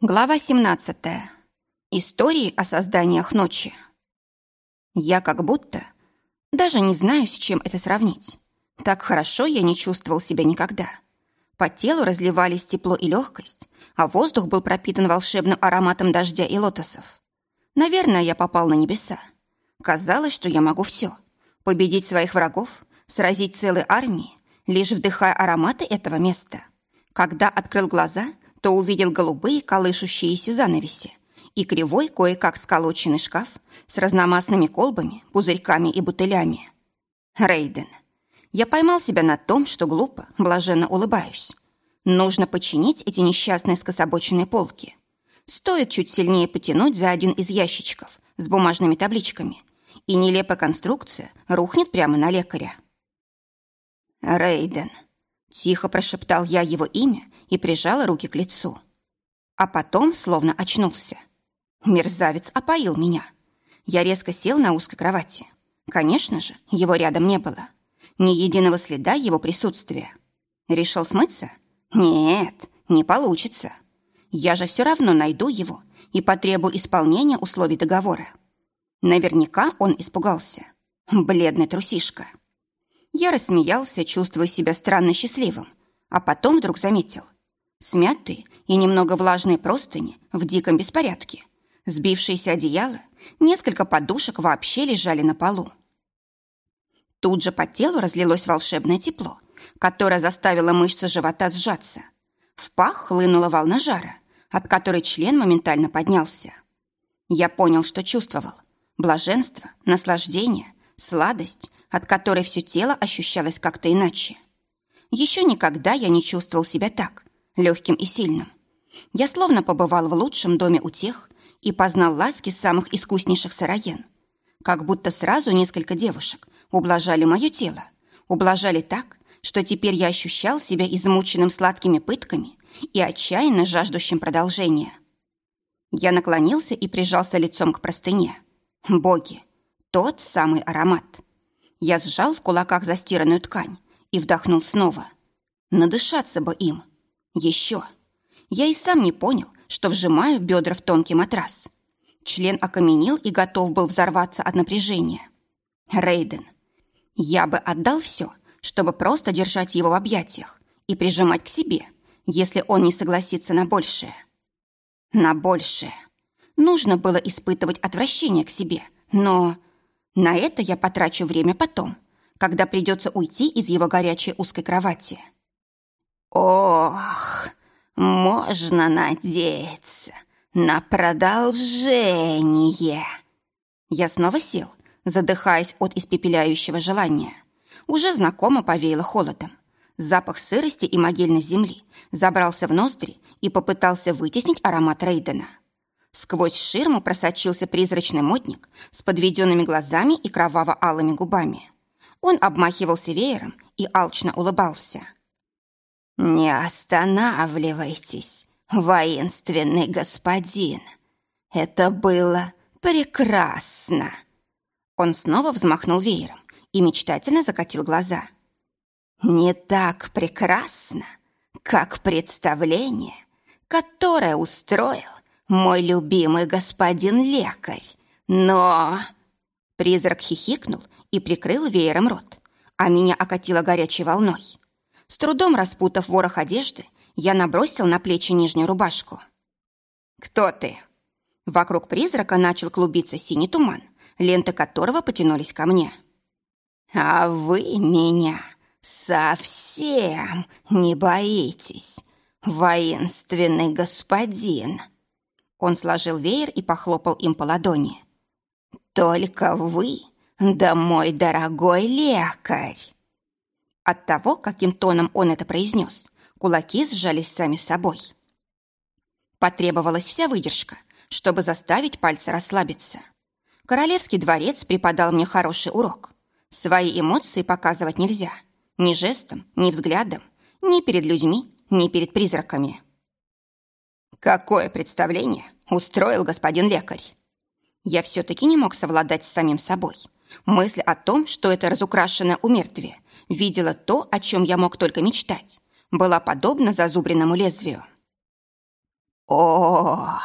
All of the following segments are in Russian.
Глава 17. Истории о созданиях ночи. Я как будто даже не знаю, с чем это сравнить. Так хорошо я не чувствовал себя никогда. По телу разливались тепло и легкость, а воздух был пропитан волшебным ароматом дождя и лотосов. Наверное, я попал на небеса. Казалось, что я могу все. Победить своих врагов, сразить целые армии, лишь вдыхая ароматы этого места. Когда открыл глаза – то увидел голубые колышущиеся занавеси и кривой кое-как сколоченный шкаф с разномастными колбами, пузырьками и бутылями. Рейден. Я поймал себя на том, что глупо, блаженно улыбаюсь. Нужно починить эти несчастные скособоченные полки. Стоит чуть сильнее потянуть за один из ящичков с бумажными табличками, и нелепая конструкция рухнет прямо на лекаря. Рейден. Тихо прошептал я его имя и прижала руки к лицу. А потом словно очнулся. Мерзавец опоил меня. Я резко сел на узкой кровати. Конечно же, его рядом не было. Ни единого следа его присутствия. Решил смыться? Нет, не получится. Я же все равно найду его и потребую исполнения условий договора. Наверняка он испугался. Бледный трусишка. Я рассмеялся, чувствуя себя странно счастливым, а потом вдруг заметил. Смятые и немного влажные простыни в диком беспорядке. Сбившиеся одеяла, несколько подушек вообще лежали на полу. Тут же по телу разлилось волшебное тепло, которое заставило мышцы живота сжаться. В пах хлынула волна жара, от которой член моментально поднялся. Я понял, что чувствовал. Блаженство, наслаждение, сладость, от которой все тело ощущалось как-то иначе. Еще никогда я не чувствовал себя так, легким и сильным. Я словно побывал в лучшем доме у тех и познал ласки самых искуснейших сыроен. Как будто сразу несколько девушек ублажали мое тело, ублажали так, что теперь я ощущал себя измученным сладкими пытками и отчаянно жаждущим продолжения. Я наклонился и прижался лицом к простыне. Боги, тот самый аромат. Я сжал в кулаках застиранную ткань и вдохнул снова. Надышаться бы им. Еще. Я и сам не понял, что вжимаю бедра в тонкий матрас. Член окаменел и готов был взорваться от напряжения. Рейден. Я бы отдал все, чтобы просто держать его в объятиях и прижимать к себе, если он не согласится на большее. На большее. Нужно было испытывать отвращение к себе, но на это я потрачу время потом, когда придется уйти из его горячей узкой кровати. Ох, можно надеяться на продолжение. Я снова сел, задыхаясь от испепеляющего желания. Уже знакомо повеяло холодом. Запах сырости и могильной земли забрался в ноздри и попытался вытеснить аромат Рейдена. Сквозь ширму просочился призрачный модник с подведенными глазами и кроваво-алыми губами. Он обмахивался веером и алчно улыбался. «Не останавливайтесь, воинственный господин. Это было прекрасно!» Он снова взмахнул веером и мечтательно закатил глаза. «Не так прекрасно, как представление, которое устроил мой любимый господин лекарь, но...» Призрак хихикнул и прикрыл веером рот, а меня окатило горячей волной. С трудом распутав ворох одежды, я набросил на плечи нижнюю рубашку. «Кто ты?» Вокруг призрака начал клубиться синий туман, ленты которого потянулись ко мне. «А вы меня совсем не боитесь, воинственный господин!» Он сложил веер и похлопал им по ладони. «Только вы, да мой дорогой лекарь!» От того, каким тоном он это произнес, кулаки сжались сами собой. Потребовалась вся выдержка, чтобы заставить пальцы расслабиться. Королевский дворец преподал мне хороший урок. Свои эмоции показывать нельзя. Ни жестом, ни взглядом, ни перед людьми, ни перед призраками. Какое представление устроил господин лекарь? Я все-таки не мог совладать с самим собой. Мысль о том, что это разукрашенное умертвие видела то, о чем я мог только мечтать, была подобна зазубренному лезвию. О,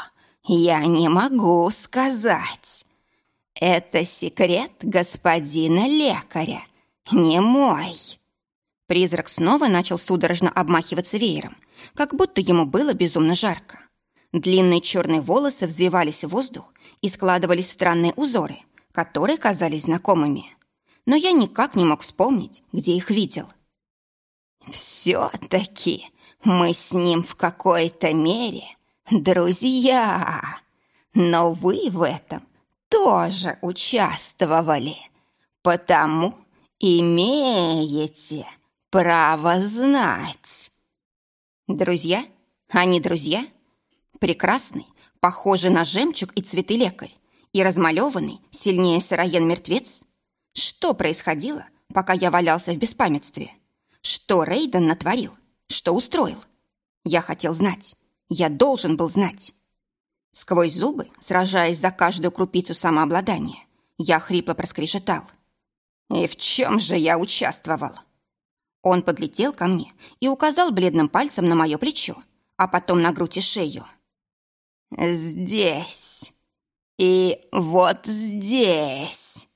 я не могу сказать. Это секрет господина лекаря, не мой. Призрак снова начал судорожно обмахиваться веером, как будто ему было безумно жарко. Длинные черные волосы взвивались в воздух и складывались в странные узоры, которые казались знакомыми. Но я никак не мог вспомнить, где их видел. «Все-таки мы с ним в какой-то мере друзья, но вы в этом тоже участвовали, потому имеете право знать». «Друзья? Они друзья?» прекрасный, похожий на жемчуг и цветы лекарь, и размалеванный, сильнее сыроен мертвец? Что происходило, пока я валялся в беспамятстве? Что Рейден натворил? Что устроил? Я хотел знать. Я должен был знать. Сквозь зубы, сражаясь за каждую крупицу самообладания, я хрипло проскрежетал. «И в чем же я участвовал?» Он подлетел ко мне и указал бледным пальцем на мое плечо, а потом на грудь и шею. «Здесь и вот здесь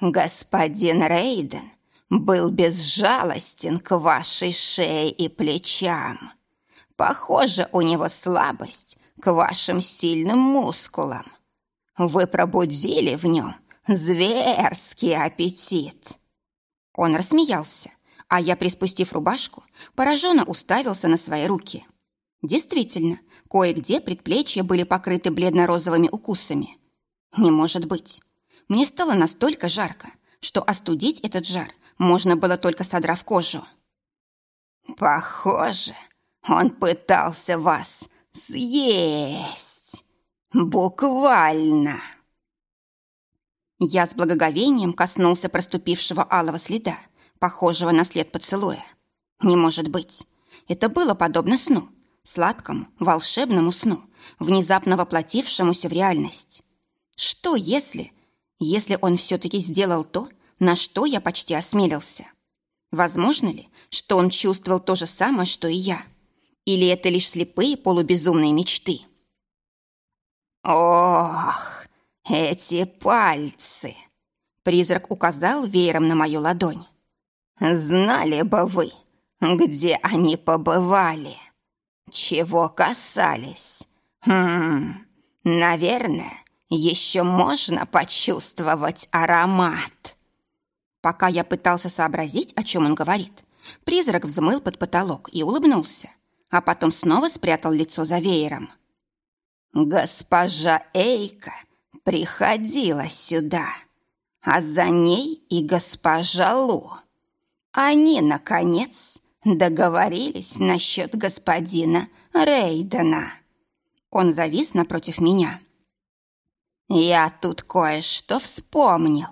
господин Рейден был безжалостен к вашей шее и плечам. Похоже, у него слабость к вашим сильным мускулам. Вы пробудили в нем зверский аппетит». Он рассмеялся, а я, приспустив рубашку, пораженно уставился на свои руки. Действительно, Кое-где предплечья были покрыты бледно-розовыми укусами. Не может быть. Мне стало настолько жарко, что остудить этот жар можно было только содрав кожу. «Похоже, он пытался вас съесть. Буквально!» Я с благоговением коснулся проступившего алого следа, похожего на след поцелуя. Не может быть. Это было подобно сну, сладкому, волшебному сну, внезапно воплотившемуся в реальность. Что если, если он все-таки сделал то, на что я почти осмелился? Возможно ли, что он чувствовал то же самое, что и я? Или это лишь слепые полубезумные мечты? «Ох, эти пальцы!» Призрак указал веером на мою ладонь. «Знали бы вы, где они побывали!» Чего касались? Хм, наверное, еще можно почувствовать аромат. Пока я пытался сообразить, о чем он говорит, призрак взмыл под потолок и улыбнулся, а потом снова спрятал лицо за веером. Госпожа Эйка приходила сюда, а за ней и госпожа Лу. Они, наконец, договорились насчет господина Рейдена. Он завис напротив меня. Я тут кое-что вспомнил.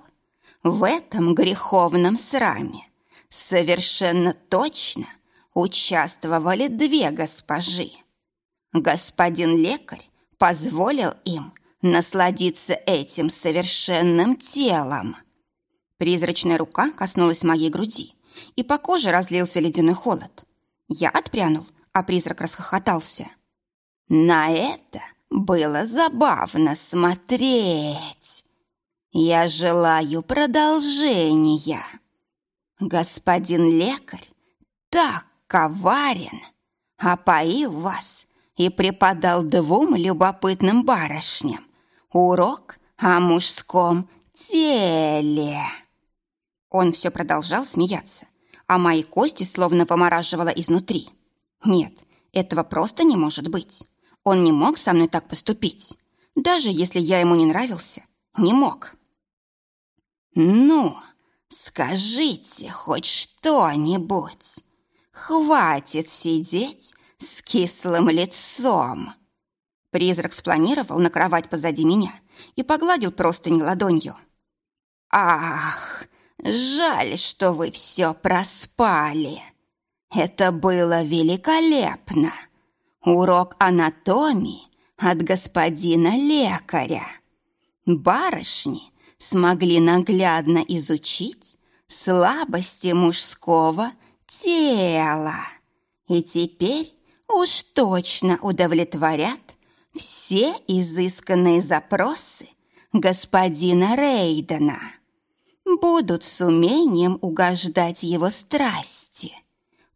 В этом греховном сраме совершенно точно участвовали две госпожи. Господин лекарь позволил им насладиться этим совершенным телом. Призрачная рука коснулась моей груди, и по коже разлился ледяной холод. Я отпрянул, а призрак расхохотался. На это было забавно смотреть. Я желаю продолжения. Господин лекарь так коварен, опоил вас и преподал двум любопытным барышням урок о мужском теле. Он все продолжал смеяться, а мои кости словно вымораживало изнутри. Нет, этого просто не может быть. Он не мог со мной так поступить. Даже если я ему не нравился, не мог. «Ну, скажите хоть что-нибудь. Хватит сидеть с кислым лицом». Призрак спланировал на кровать позади меня и погладил простынь ладонью. «Ах, Жаль, что вы все проспали. Это было великолепно. Урок анатомии от господина лекаря. Барышни смогли наглядно изучить слабости мужского тела. И теперь уж точно удовлетворят все изысканные запросы господина Рейдена будут с умением угождать его страсти,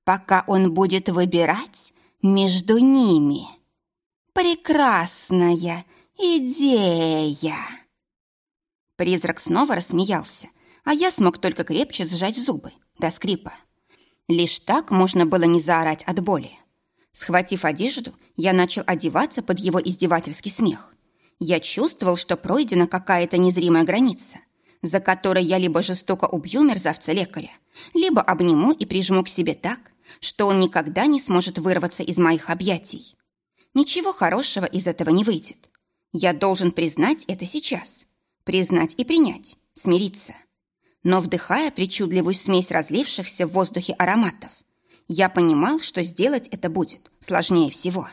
пока он будет выбирать между ними. Прекрасная идея! Призрак снова рассмеялся, а я смог только крепче сжать зубы до скрипа. Лишь так можно было не заорать от боли. Схватив одежду, я начал одеваться под его издевательский смех. Я чувствовал, что пройдена какая-то незримая граница, за которой я либо жестоко убью мерзавца-лекаря, либо обниму и прижму к себе так, что он никогда не сможет вырваться из моих объятий. Ничего хорошего из этого не выйдет. Я должен признать это сейчас. Признать и принять, смириться. Но вдыхая причудливую смесь разлившихся в воздухе ароматов, я понимал, что сделать это будет сложнее всего.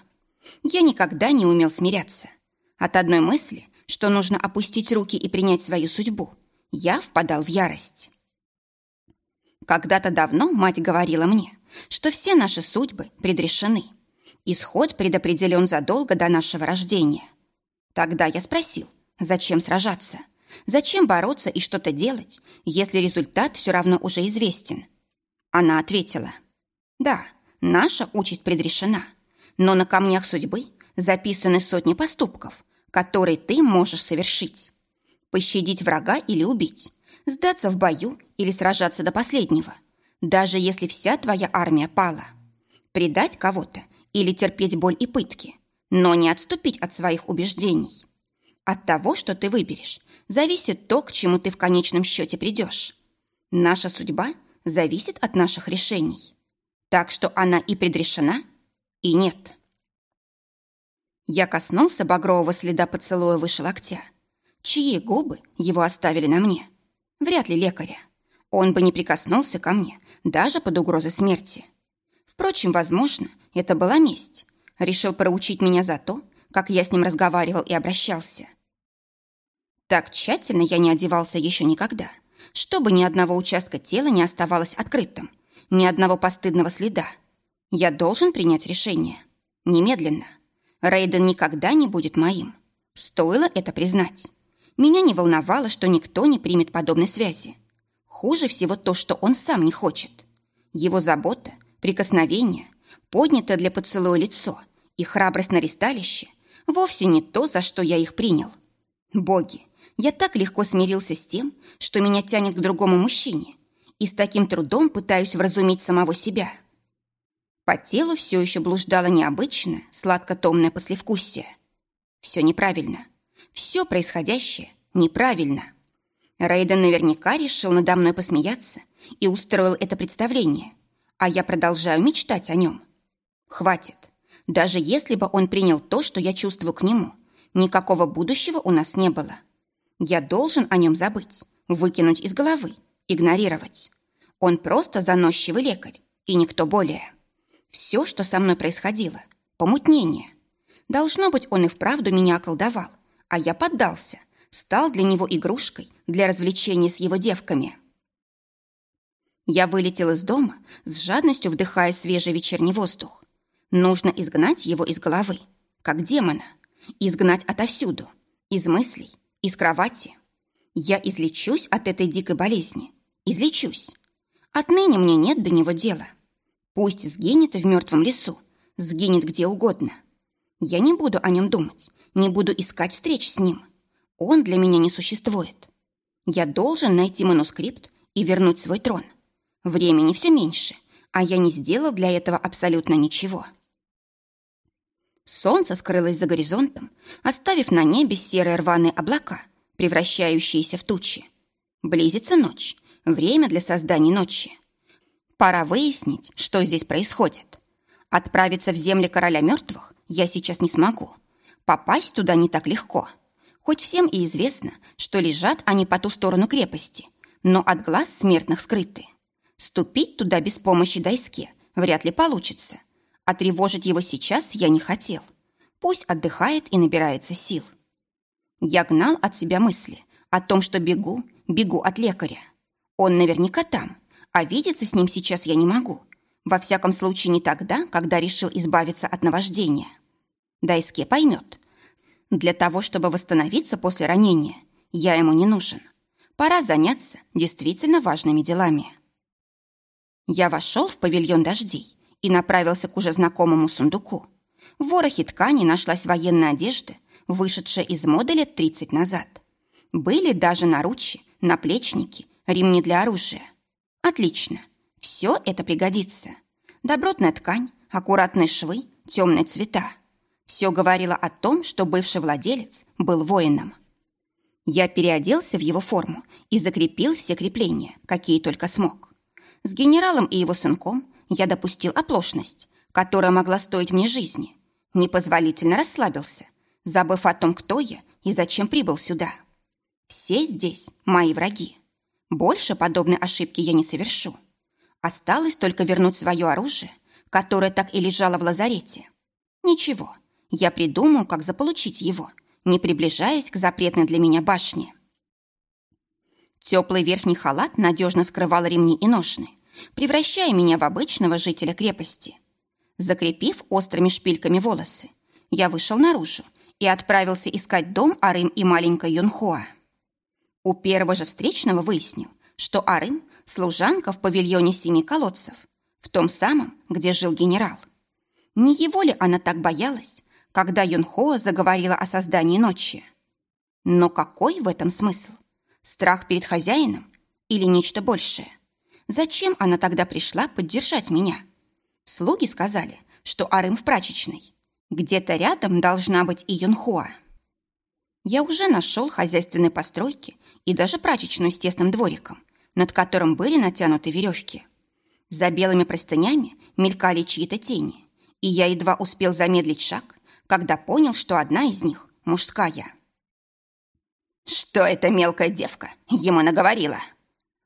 Я никогда не умел смиряться. От одной мысли, что нужно опустить руки и принять свою судьбу, я впадал в ярость. Когда-то давно мать говорила мне, что все наши судьбы предрешены. Исход предопределен задолго до нашего рождения. Тогда я спросил, зачем сражаться? Зачем бороться и что-то делать, если результат все равно уже известен? Она ответила – да, наша участь предрешена, но на камнях судьбы записаны сотни поступков, которые ты можешь совершить. Пощадить врага или убить, сдаться в бою или сражаться до последнего, даже если вся твоя армия пала. Предать кого-то или терпеть боль и пытки, но не отступить от своих убеждений. От того, что ты выберешь, зависит то, к чему ты в конечном счете придешь. Наша судьба зависит от наших решений. Так что она и предрешена, и нет. Я коснулся багрового следа поцелуя выше локтя. Чьи губы его оставили на мне? Вряд ли лекаря. Он бы не прикоснулся ко мне, даже под угрозой смерти. Впрочем, возможно, это была месть. Решил проучить меня за то, как я с ним разговаривал и обращался. Так тщательно я не одевался еще никогда, чтобы ни одного участка тела не оставалось открытым, ни одного постыдного следа. Я должен принять решение. Немедленно. Рейден никогда не будет моим. Стоило это признать. Меня не волновало, что никто не примет подобной связи. Хуже всего то, что он сам не хочет. Его забота, прикосновение, поднятое для поцелуя лицо и храбрость на ристалище вовсе не то, за что я их принял. Боги, я так легко смирился с тем, что меня тянет к другому мужчине, и с таким трудом пытаюсь вразумить самого себя. По телу все еще блуждало необычное, сладко-томное послевкусие. Все неправильно. Все происходящее неправильно. Рейден наверняка решил надо мной посмеяться и устроил это представление, а я продолжаю мечтать о нем. Хватит. Даже если бы он принял то, что я чувствую к нему, никакого будущего у нас не было. Я должен о нем забыть, выкинуть из головы, игнорировать. Он просто заносчивый лекарь и никто более. Все, что со мной происходило, помутнение. Должно быть, он и вправду меня околдовал, а я поддался, стал для него игрушкой для развлечения с его девками. Я вылетел из дома, с жадностью вдыхая свежий вечерний воздух. Нужно изгнать его из головы, как демона. Изгнать отовсюду, из мыслей, из кровати. Я излечусь от этой дикой болезни, излечусь. Отныне мне нет до него дела. Пусть сгинет в мертвом лесу, сгинет где угодно. Я не буду о нем думать, не буду искать встреч с ним. Он для меня не существует. Я должен найти манускрипт и вернуть свой трон. Времени все меньше, а я не сделал для этого абсолютно ничего. Солнце скрылось за горизонтом, оставив на небе серые рваные облака, превращающиеся в тучи. Близится ночь, Время для создания ночи. Пора выяснить, что здесь происходит. Отправиться в земли короля мертвых я сейчас не смогу. Попасть туда не так легко. Хоть всем и известно, что лежат они по ту сторону крепости, но от глаз смертных скрыты. Ступить туда без помощи Дайске вряд ли получится. А тревожить его сейчас я не хотел. Пусть отдыхает и набирается сил. Я гнал от себя мысли о том, что бегу, бегу от лекаря. Он наверняка там, а видеться с ним сейчас я не могу. Во всяком случае, не тогда, когда решил избавиться от наваждения. Дайске поймет. Для того, чтобы восстановиться после ранения, я ему не нужен. Пора заняться действительно важными делами. Я вошел в павильон дождей и направился к уже знакомому сундуку. В ворохе ткани нашлась военная одежда, вышедшая из моды лет 30 назад. Были даже наручи, наплечники, ремни для оружия. Отлично. Все это пригодится. Добротная ткань, аккуратные швы, темные цвета. Все говорило о том, что бывший владелец был воином. Я переоделся в его форму и закрепил все крепления, какие только смог. С генералом и его сынком я допустил оплошность, которая могла стоить мне жизни. Непозволительно расслабился, забыв о том, кто я и зачем прибыл сюда. Все здесь мои враги. Больше подобной ошибки я не совершу. Осталось только вернуть свое оружие, которое так и лежало в лазарете. Ничего, я придумаю, как заполучить его, не приближаясь к запретной для меня башне. Теплый верхний халат надежно скрывал ремни и ножны, превращая меня в обычного жителя крепости. Закрепив острыми шпильками волосы, я вышел наружу и отправился искать дом Арым и маленькой Юнхуа. У первого же встречного выяснил, что Арым – служанка в павильоне семи колодцев, в том самом, где жил генерал. Не его ли она так боялась, когда Юнхоа заговорила о создании ночи? Но какой в этом смысл? Страх перед хозяином или нечто большее? Зачем она тогда пришла поддержать меня? Слуги сказали, что Арым в прачечной. Где-то рядом должна быть и Юнхуа. Я уже нашел хозяйственные постройки и даже прачечную с тесным двориком, над которым были натянуты веревки. За белыми простынями мелькали чьи-то тени, и я едва успел замедлить шаг, когда понял, что одна из них мужская. «Что эта мелкая девка ему наговорила?»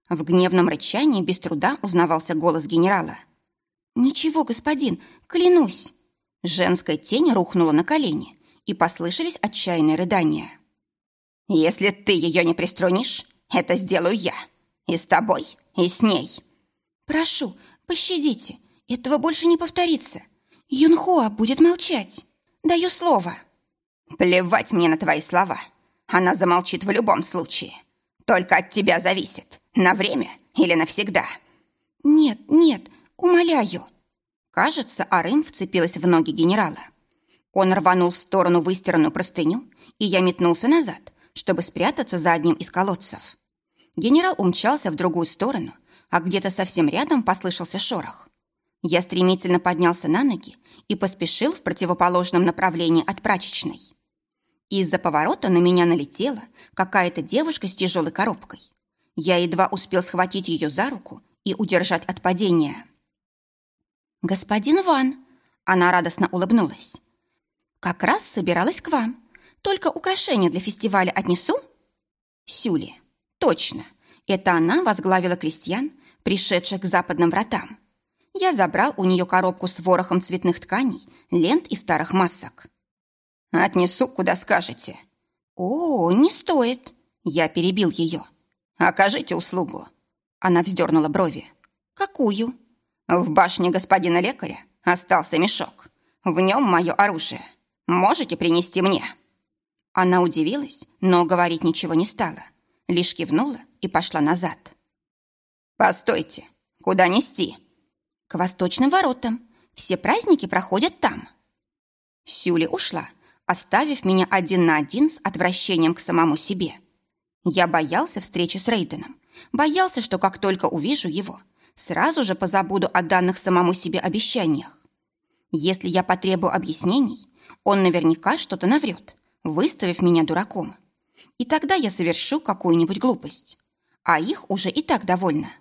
В гневном рычании без труда узнавался голос генерала. «Ничего, господин, клянусь!» Женская тень рухнула на колени, и послышались отчаянные рыдания. Если ты ее не приструнишь, это сделаю я. И с тобой, и с ней. Прошу, пощадите. Этого больше не повторится. Юнхуа будет молчать. Даю слово. Плевать мне на твои слова. Она замолчит в любом случае. Только от тебя зависит. На время или навсегда. Нет, нет, умоляю. Кажется, Арым вцепилась в ноги генерала. Он рванул в сторону выстиранную простыню, и я метнулся назад, чтобы спрятаться за одним из колодцев. Генерал умчался в другую сторону, а где-то совсем рядом послышался шорох. Я стремительно поднялся на ноги и поспешил в противоположном направлении от прачечной. Из-за поворота на меня налетела какая-то девушка с тяжелой коробкой. Я едва успел схватить ее за руку и удержать от падения. «Господин Ван!» Она радостно улыбнулась. «Как раз собиралась к вам. Только украшения для фестиваля отнесу?» «Сюли. Точно. Это она возглавила крестьян, пришедших к западным вратам. Я забрал у нее коробку с ворохом цветных тканей, лент и старых масок. «Отнесу, куда скажете». «О, не стоит». Я перебил ее. «Окажите услугу». Она вздернула брови. «Какую?» «В башне господина лекаря остался мешок. В нем мое оружие. Можете принести мне?» Она удивилась, но говорить ничего не стала. Лишь кивнула и пошла назад. «Постойте, куда нести?» «К восточным воротам. Все праздники проходят там». Сюли ушла, оставив меня один на один с отвращением к самому себе. Я боялся встречи с Рейденом. Боялся, что как только увижу его, сразу же позабуду о данных самому себе обещаниях. Если я потребую объяснений, он наверняка что-то наврет, выставив меня дураком. И тогда я совершу какую-нибудь глупость. А их уже и так довольно.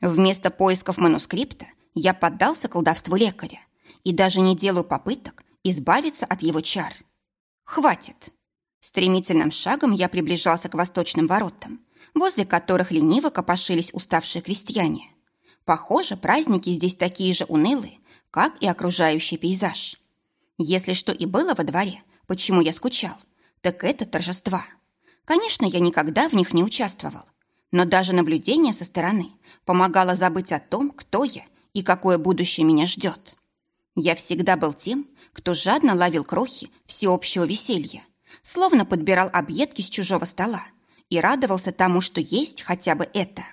Вместо поисков манускрипта я поддался колдовству лекаря и даже не делаю попыток избавиться от его чар. Хватит. Стремительным шагом я приближался к восточным воротам, возле которых лениво копошились уставшие крестьяне. Похоже, праздники здесь такие же унылые, как и окружающий пейзаж. Если что и было во дворе, Почему я скучал? Так это торжества. Конечно, я никогда в них не участвовал. Но даже наблюдение со стороны помогало забыть о том, кто я и какое будущее меня ждет. Я всегда был тем, кто жадно ловил крохи всеобщего веселья, словно подбирал объедки с чужого стола и радовался тому, что есть хотя бы это.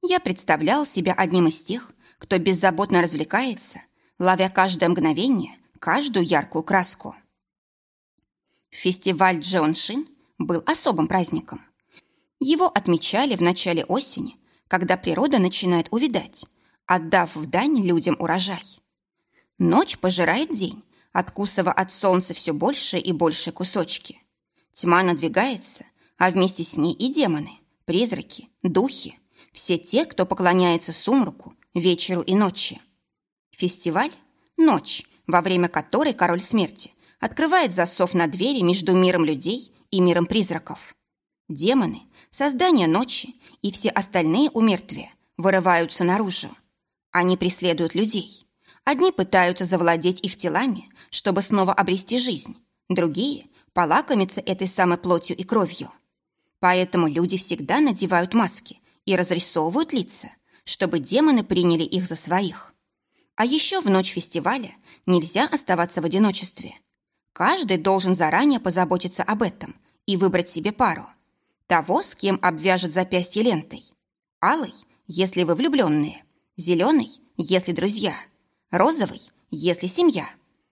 Я представлял себя одним из тех, кто беззаботно развлекается, ловя каждое мгновение, каждую яркую краску. Фестиваль Джеоншин был особым праздником. Его отмечали в начале осени, когда природа начинает увидать, отдав в дань людям урожай. Ночь пожирает день, откусывая от солнца все больше и больше кусочки. Тьма надвигается, а вместе с ней и демоны, призраки, духи, все те, кто поклоняется сумраку, вечеру и ночи. Фестиваль – ночь, во время которой король смерти открывает засов на двери между миром людей и миром призраков. Демоны, создание ночи и все остальные умертвия вырываются наружу. Они преследуют людей. Одни пытаются завладеть их телами, чтобы снова обрести жизнь, другие – полакомиться этой самой плотью и кровью. Поэтому люди всегда надевают маски и разрисовывают лица, чтобы демоны приняли их за своих. А еще в ночь фестиваля нельзя оставаться в одиночестве. Каждый должен заранее позаботиться об этом и выбрать себе пару. Того, с кем обвяжет запястье лентой. Алый, если вы влюбленные. Зеленый, если друзья. Розовый, если семья.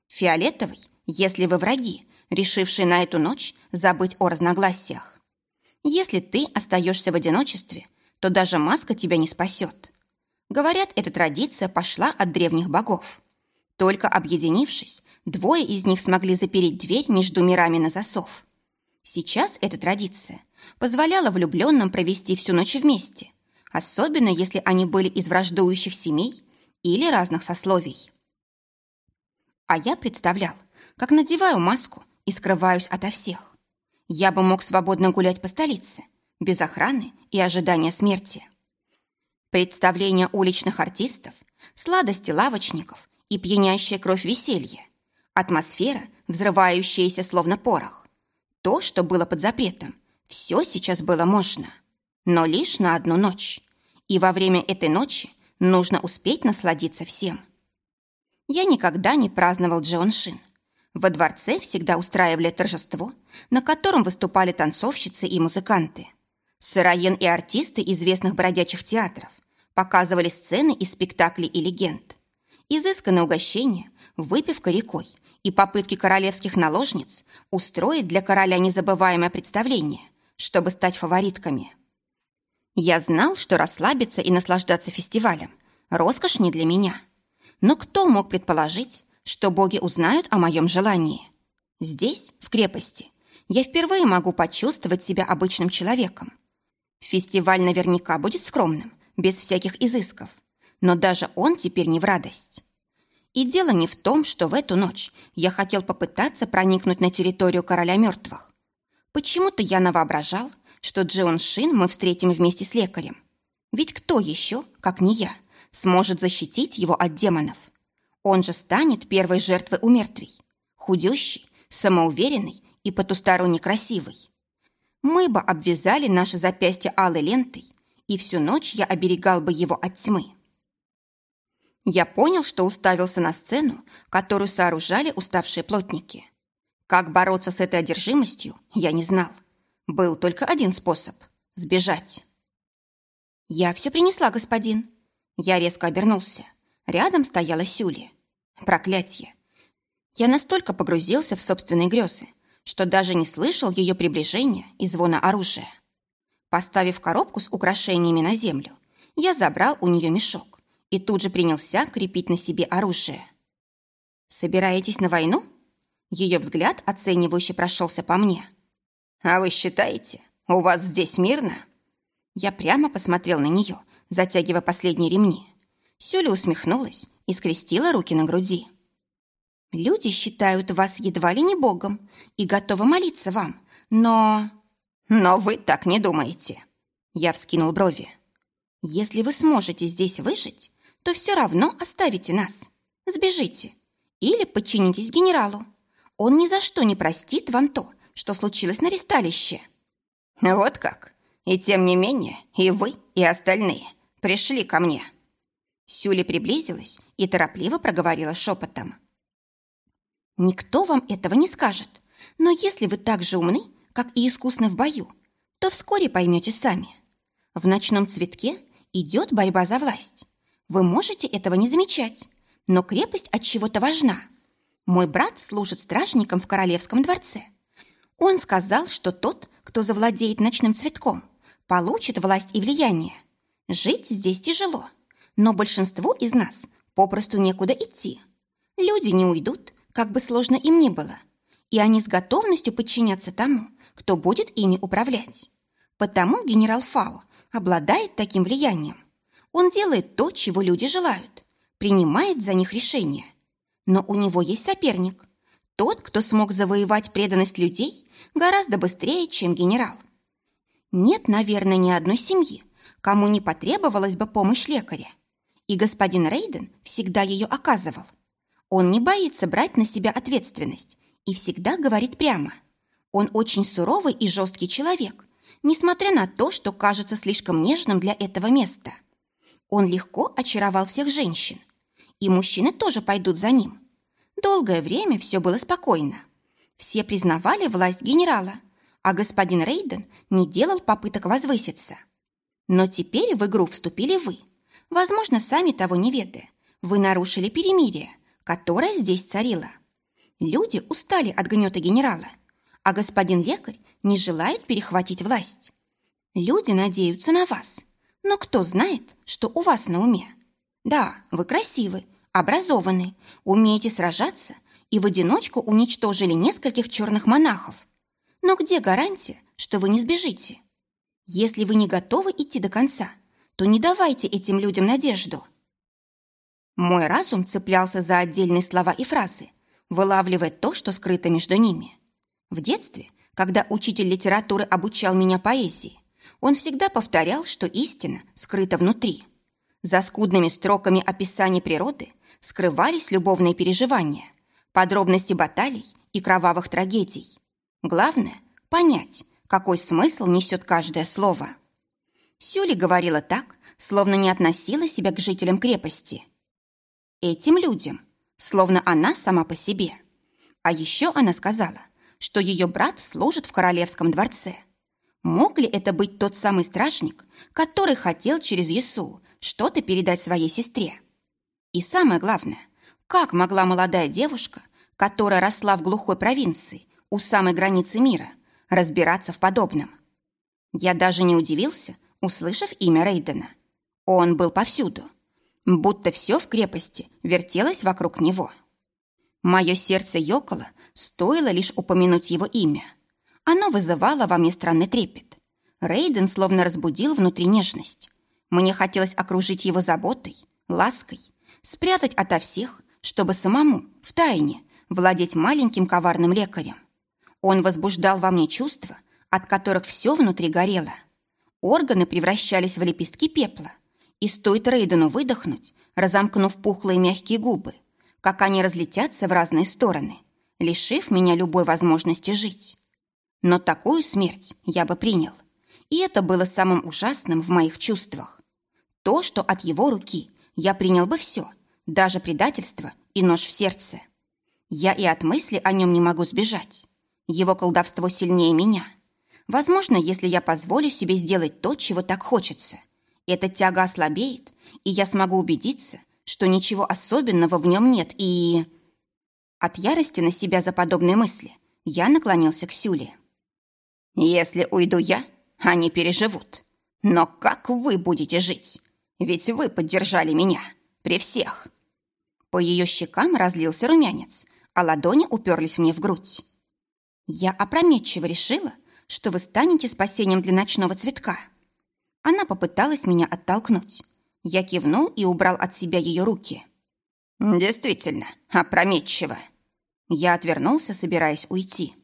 Фиолетовый, если вы враги, решившие на эту ночь забыть о разногласиях. Если ты остаешься в одиночестве, то даже маска тебя не спасет. Говорят, эта традиция пошла от древних богов. Только объединившись, двое из них смогли запереть дверь между мирами на засов. Сейчас эта традиция позволяла влюбленным провести всю ночь вместе, особенно если они были из враждующих семей или разных сословий. А я представлял, как надеваю маску и скрываюсь ото всех. Я бы мог свободно гулять по столице, без охраны и ожидания смерти. Представления уличных артистов, сладости лавочников и пьянящая кровь веселья, атмосфера, взрывающаяся словно порох. То, что было под запретом, все сейчас было можно, но лишь на одну ночь. И во время этой ночи нужно успеть насладиться всем. Я никогда не праздновал Джеоншин. Во дворце всегда устраивали торжество, на котором выступали танцовщицы и музыканты. Сыроен и артисты известных бродячих театров показывали сцены из спектаклей и легенд. Изысканное угощение, выпивка рекой и попытки королевских наложниц устроить для короля незабываемое представление, чтобы стать фаворитками. Я знал, что расслабиться и наслаждаться фестивалем – роскошь не для меня. Но кто мог предположить, что боги узнают о моем желании? Здесь, в крепости, я впервые могу почувствовать себя обычным человеком. Фестиваль наверняка будет скромным, без всяких изысков, но даже он теперь не в радость. И дело не в том, что в эту ночь я хотел попытаться проникнуть на территорию короля мертвых. Почему-то я навоображал, что Джион Шин мы встретим вместе с лекарем. Ведь кто еще, как не я, сможет защитить его от демонов? Он же станет первой жертвой у мертвей. Худющий, самоуверенный и потусторонне красивый. Мы бы обвязали наши запястья алой лентой, и всю ночь я оберегал бы его от тьмы. Я понял, что уставился на сцену, которую сооружали уставшие плотники. Как бороться с этой одержимостью, я не знал. Был только один способ – сбежать. «Я все принесла, господин». Я резко обернулся. Рядом стояла Сюли. Проклятье. Я настолько погрузился в собственные грезы, что даже не слышал ее приближения и звона оружия. Поставив коробку с украшениями на землю, я забрал у нее мешок и тут же принялся крепить на себе оружие. «Собираетесь на войну?» Ее взгляд оценивающе прошелся по мне. «А вы считаете, у вас здесь мирно?» Я прямо посмотрел на нее, затягивая последние ремни. Сюля усмехнулась и скрестила руки на груди. «Люди считают вас едва ли не богом и готовы молиться вам, но...» «Но вы так не думаете!» Я вскинул брови. «Если вы сможете здесь выжить, то все равно оставите нас. Сбежите. Или подчинитесь генералу. Он ни за что не простит вам то, что случилось на ресталище». «Вот как? И тем не менее, и вы, и остальные пришли ко мне». Сюли приблизилась и торопливо проговорила шепотом. «Никто вам этого не скажет, Но если вы так же умны, как и искусны в бою, то вскоре поймете сами. В ночном цветке идет борьба за власть. Вы можете этого не замечать, но крепость от чего-то важна. Мой брат служит стражником в королевском дворце. Он сказал, что тот, кто завладеет ночным цветком, получит власть и влияние. Жить здесь тяжело, но большинству из нас попросту некуда идти. Люди не уйдут, как бы сложно им ни было, и они с готовностью подчинятся тому, кто будет ими управлять. Потому генерал Фао обладает таким влиянием. Он делает то, чего люди желают, принимает за них решения. Но у него есть соперник. Тот, кто смог завоевать преданность людей гораздо быстрее, чем генерал. Нет, наверное, ни одной семьи, кому не потребовалась бы помощь лекаря. И господин Рейден всегда ее оказывал. Он не боится брать на себя ответственность и всегда говорит прямо. Он очень суровый и жесткий человек, несмотря на то, что кажется слишком нежным для этого места. Он легко очаровал всех женщин, и мужчины тоже пойдут за ним. Долгое время все было спокойно. Все признавали власть генерала, а господин Рейден не делал попыток возвыситься. Но теперь в игру вступили вы. Возможно, сами того не ведая, вы нарушили перемирие, которое здесь царило. Люди устали от гнета генерала, а господин лекарь не желает перехватить власть. Люди надеются на вас, но кто знает, что у вас на уме? Да, вы красивы, образованы, умеете сражаться и в одиночку уничтожили нескольких черных монахов. Но где гарантия, что вы не сбежите? Если вы не готовы идти до конца, то не давайте этим людям надежду. Мой разум цеплялся за отдельные слова и фразы, вылавливая то, что скрыто между ними. В детстве, когда учитель литературы обучал меня поэзии, он всегда повторял, что истина скрыта внутри. За скудными строками описаний природы скрывались любовные переживания, подробности баталий и кровавых трагедий. Главное – понять, какой смысл несет каждое слово. Сюли говорила так, словно не относила себя к жителям крепости. Этим людям, словно она сама по себе. А еще она сказала, что ее брат служит в королевском дворце. Мог ли это быть тот самый стражник, который хотел через Есу что-то передать своей сестре? И самое главное, как могла молодая девушка, которая росла в глухой провинции, у самой границы мира, разбираться в подобном? Я даже не удивился, услышав имя Рейдена. Он был повсюду. Будто все в крепости вертелось вокруг него. Мое сердце ёкало, стоило лишь упомянуть его имя. Оно вызывало во мне странный трепет. Рейден словно разбудил внутри нежность. Мне хотелось окружить его заботой, лаской, спрятать ото всех, чтобы самому, в тайне, владеть маленьким коварным лекарем. Он возбуждал во мне чувства, от которых все внутри горело. Органы превращались в лепестки пепла, и стоит Рейдену выдохнуть, разомкнув пухлые мягкие губы, как они разлетятся в разные стороны, лишив меня любой возможности жить. Но такую смерть я бы принял. И это было самым ужасным в моих чувствах. То, что от его руки я принял бы все, даже предательство и нож в сердце. Я и от мысли о нем не могу сбежать. Его колдовство сильнее меня. Возможно, если я позволю себе сделать то, чего так хочется, эта тяга ослабеет, и я смогу убедиться, что ничего особенного в нем нет, и... От ярости на себя за подобные мысли я наклонился к Сюле. «Если уйду я, они переживут. Но как вы будете жить? Ведь вы поддержали меня. При всех». По ее щекам разлился румянец, а ладони уперлись мне в грудь. Я опрометчиво решила, что вы станете спасением для ночного цветка. Она попыталась меня оттолкнуть. Я кивнул и убрал от себя ее руки. «Действительно, опрометчиво». Я отвернулся, собираясь уйти.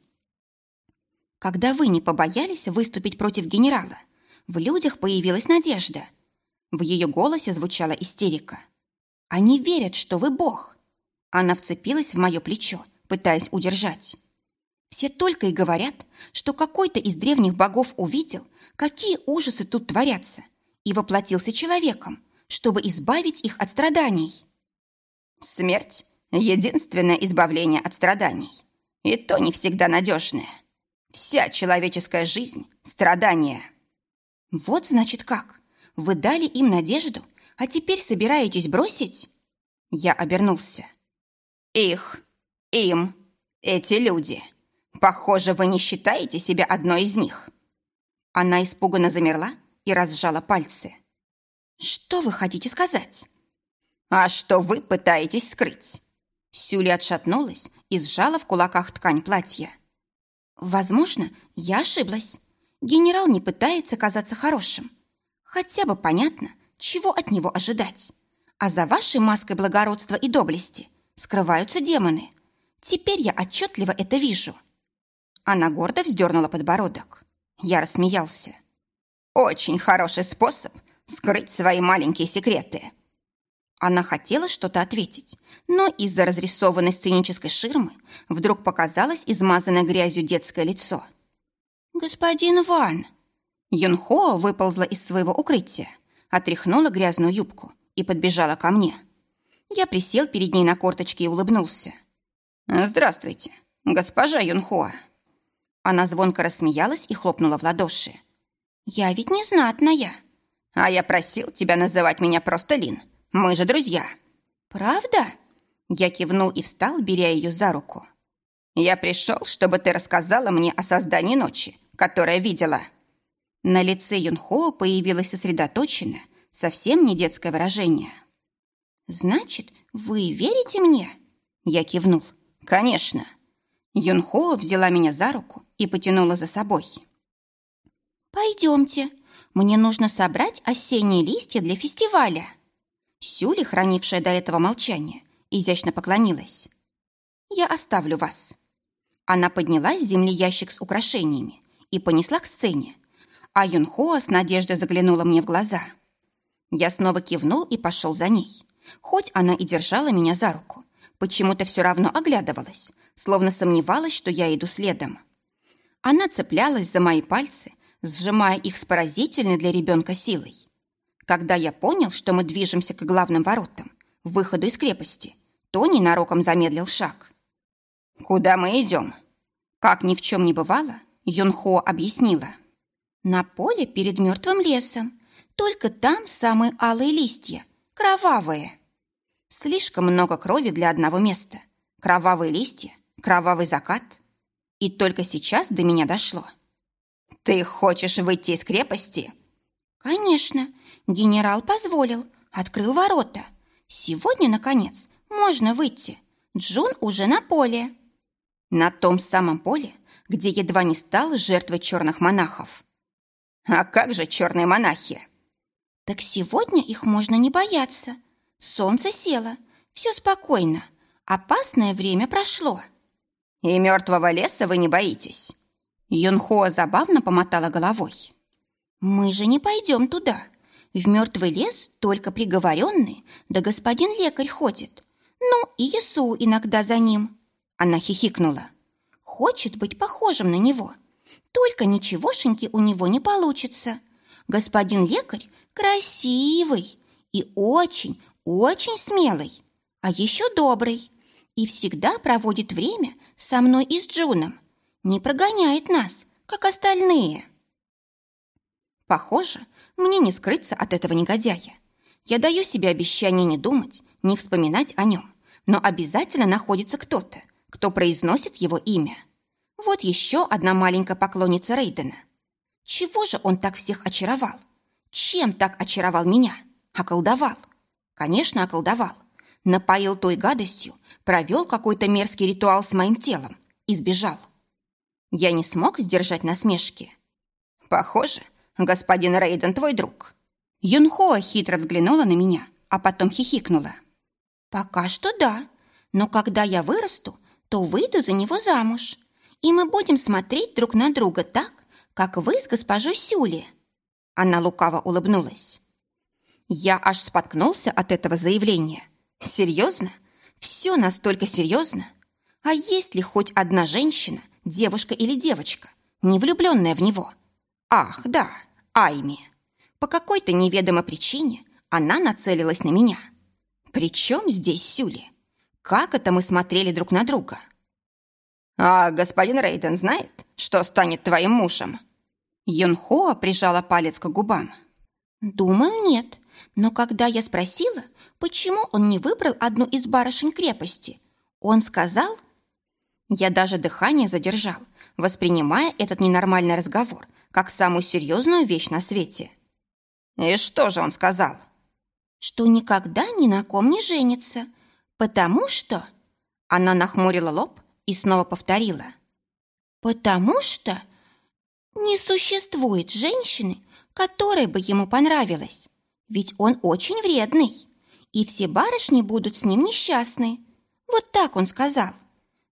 Когда вы не побоялись выступить против генерала, в людях появилась надежда. В ее голосе звучала истерика. Они верят, что вы бог. Она вцепилась в мое плечо, пытаясь удержать. Все только и говорят, что какой-то из древних богов увидел, какие ужасы тут творятся, и воплотился человеком, чтобы избавить их от страданий. Смерть — единственное избавление от страданий. И то не всегда надежное. Вся человеческая жизнь — страдание. Вот значит как. Вы дали им надежду, а теперь собираетесь бросить? Я обернулся. Их, им, эти люди. Похоже, вы не считаете себя одной из них. Она испуганно замерла и разжала пальцы. Что вы хотите сказать? А что вы пытаетесь скрыть? Сюли отшатнулась и сжала в кулаках ткань платья. Возможно, я ошиблась. Генерал не пытается казаться хорошим. Хотя бы понятно, чего от него ожидать. А за вашей маской благородства и доблести скрываются демоны. Теперь я отчетливо это вижу. Она гордо вздернула подбородок. Я рассмеялся. Очень хороший способ скрыть свои маленькие секреты. Она хотела что-то ответить, но из-за разрисованной сценической ширмы вдруг показалось измазанное грязью детское лицо. «Господин Ван!» Юнхо выползла из своего укрытия, отряхнула грязную юбку и подбежала ко мне. Я присел перед ней на корточки и улыбнулся. «Здравствуйте, госпожа Юнхуа». Она звонко рассмеялась и хлопнула в ладоши. «Я ведь не знатная». «А я просил тебя называть меня просто Лин. Мы же друзья». «Правда?» Я кивнул и встал, беря ее за руку. «Я пришел, чтобы ты рассказала мне о создании ночи, которое видела». На лице Юнхо появилось сосредоточенное, совсем не детское выражение. «Значит, вы верите мне?» Я кивнул. «Конечно». Юнхо взяла меня за руку и потянула за собой. «Пойдемте. Мне нужно собрать осенние листья для фестиваля». Сюли, хранившая до этого молчание, изящно поклонилась. «Я оставлю вас». Она подняла с земли ящик с украшениями и понесла к сцене, а Юнхоа с надеждой заглянула мне в глаза. Я снова кивнул и пошел за ней. Хоть она и держала меня за руку, почему-то все равно оглядывалась, словно сомневалась, что я иду следом. Она цеплялась за мои пальцы, сжимая их с поразительной для ребенка силой. Когда я понял, что мы движемся к главным воротам, выходу из крепости, то ненароком замедлил шаг. «Куда мы идем?» Как ни в чем не бывало, Юнхо объяснила – на поле перед мертвым лесом. Только там самые алые листья, кровавые. Слишком много крови для одного места. Кровавые листья, кровавый закат. И только сейчас до меня дошло. «Ты хочешь выйти из крепости?» «Конечно. Генерал позволил. Открыл ворота. Сегодня, наконец, можно выйти. Джун уже на поле». На том самом поле, где едва не стал жертвой черных монахов. А как же черные монахи? Так сегодня их можно не бояться. Солнце село, все спокойно. Опасное время прошло. И мертвого леса вы не боитесь? Юнхуа забавно помотала головой. Мы же не пойдем туда. В мертвый лес только приговоренные, да господин лекарь ходит. Ну, и Иису иногда за ним. Она хихикнула. Хочет быть похожим на него – только ничегошеньки у него не получится. Господин лекарь красивый и очень, очень смелый, а еще добрый. И всегда проводит время со мной и с Джуном. Не прогоняет нас, как остальные. Похоже, мне не скрыться от этого негодяя. Я даю себе обещание не думать, не вспоминать о нем, но обязательно находится кто-то, кто произносит его имя. Вот еще одна маленькая поклонница Рейдена. Чего же он так всех очаровал? Чем так очаровал меня? Околдовал. Конечно, околдовал. Напоил той гадостью, провел какой-то мерзкий ритуал с моим телом и сбежал. Я не смог сдержать насмешки. Похоже, господин Рейден твой друг. Юнхоа хитро взглянула на меня, а потом хихикнула. Пока что да, но когда я вырасту, то выйду за него замуж и мы будем смотреть друг на друга так, как вы с госпожой Сюли». Она лукаво улыбнулась. Я аж споткнулся от этого заявления. «Серьезно? Все настолько серьезно? А есть ли хоть одна женщина, девушка или девочка, не влюбленная в него? Ах, да, Айми. По какой-то неведомой причине она нацелилась на меня. Причем здесь Сюли? Как это мы смотрели друг на друга?» «А господин Рейден знает, что станет твоим мужем?» Юнхоа прижала палец к губам. «Думаю, нет. Но когда я спросила, почему он не выбрал одну из барышень крепости, он сказал...» Я даже дыхание задержал, воспринимая этот ненормальный разговор как самую серьезную вещь на свете. «И что же он сказал?» «Что никогда ни на ком не женится, потому что...» Она нахмурила лоб и снова повторила. «Потому что не существует женщины, которая бы ему понравилась, ведь он очень вредный, и все барышни будут с ним несчастны. Вот так он сказал.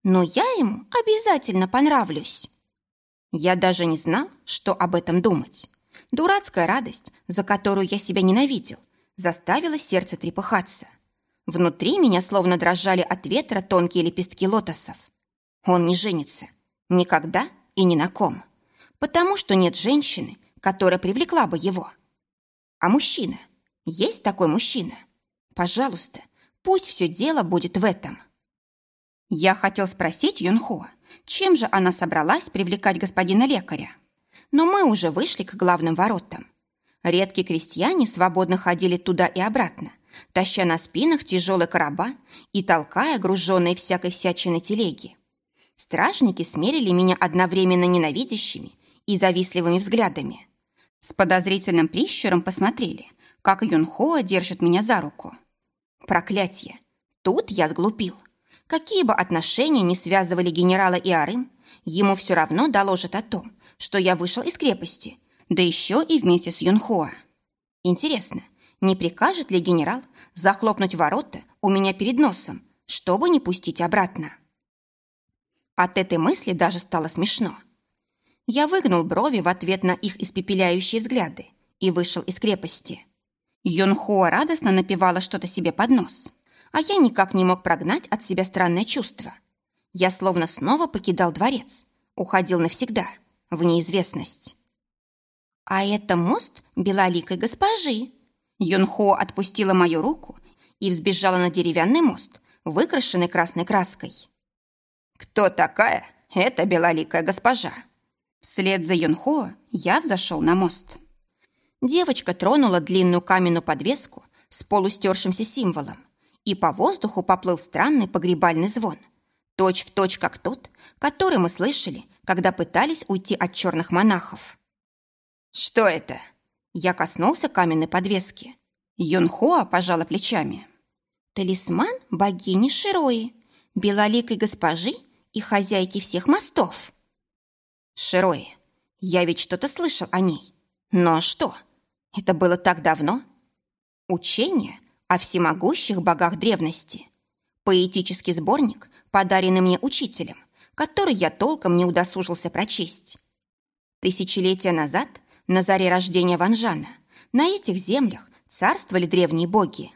Но я ему обязательно понравлюсь». Я даже не знал, что об этом думать. Дурацкая радость, за которую я себя ненавидел, заставила сердце трепыхаться. Внутри меня словно дрожали от ветра тонкие лепестки лотосов. Он не женится. Никогда и ни на ком. Потому что нет женщины, которая привлекла бы его. А мужчина? Есть такой мужчина? Пожалуйста, пусть все дело будет в этом. Я хотел спросить Юнхо, чем же она собралась привлекать господина лекаря. Но мы уже вышли к главным воротам. Редкие крестьяне свободно ходили туда и обратно, таща на спинах тяжелые короба и толкая груженные всякой всячиной телеги. Стражники смерили меня одновременно ненавидящими и завистливыми взглядами. С подозрительным прищуром посмотрели, как Юнхоа держит меня за руку. Проклятье! Тут я сглупил. Какие бы отношения ни связывали генерала и Арым, ему все равно доложат о том, что я вышел из крепости, да еще и вместе с Юнхуа. Интересно, не прикажет ли генерал захлопнуть ворота у меня перед носом, чтобы не пустить обратно? От этой мысли даже стало смешно. Я выгнул брови в ответ на их испепеляющие взгляды и вышел из крепости. Юнхуа радостно напевала что-то себе под нос а я никак не мог прогнать от себя странное чувство. Я словно снова покидал дворец, уходил навсегда, в неизвестность. «А это мост белоликой госпожи!» Юнхо отпустила мою руку и взбежала на деревянный мост, выкрашенный красной краской. «Кто такая эта белоликая госпожа?» Вслед за Юнхо я взошел на мост. Девочка тронула длинную каменную подвеску с полустершимся символом, и по воздуху поплыл странный погребальный звон. Точь в точь, как тот, который мы слышали, когда пытались уйти от черных монахов. «Что это?» Я коснулся каменной подвески. Юнхоа пожала плечами. «Талисман богини Широи, белоликой госпожи и хозяйки всех мостов». «Широи, я ведь что-то слышал о ней. Но что? Это было так давно?» Учение, о всемогущих богах древности. Поэтический сборник, подаренный мне учителем, который я толком не удосужился прочесть. Тысячелетия назад, на заре рождения Ванжана, на этих землях царствовали древние боги.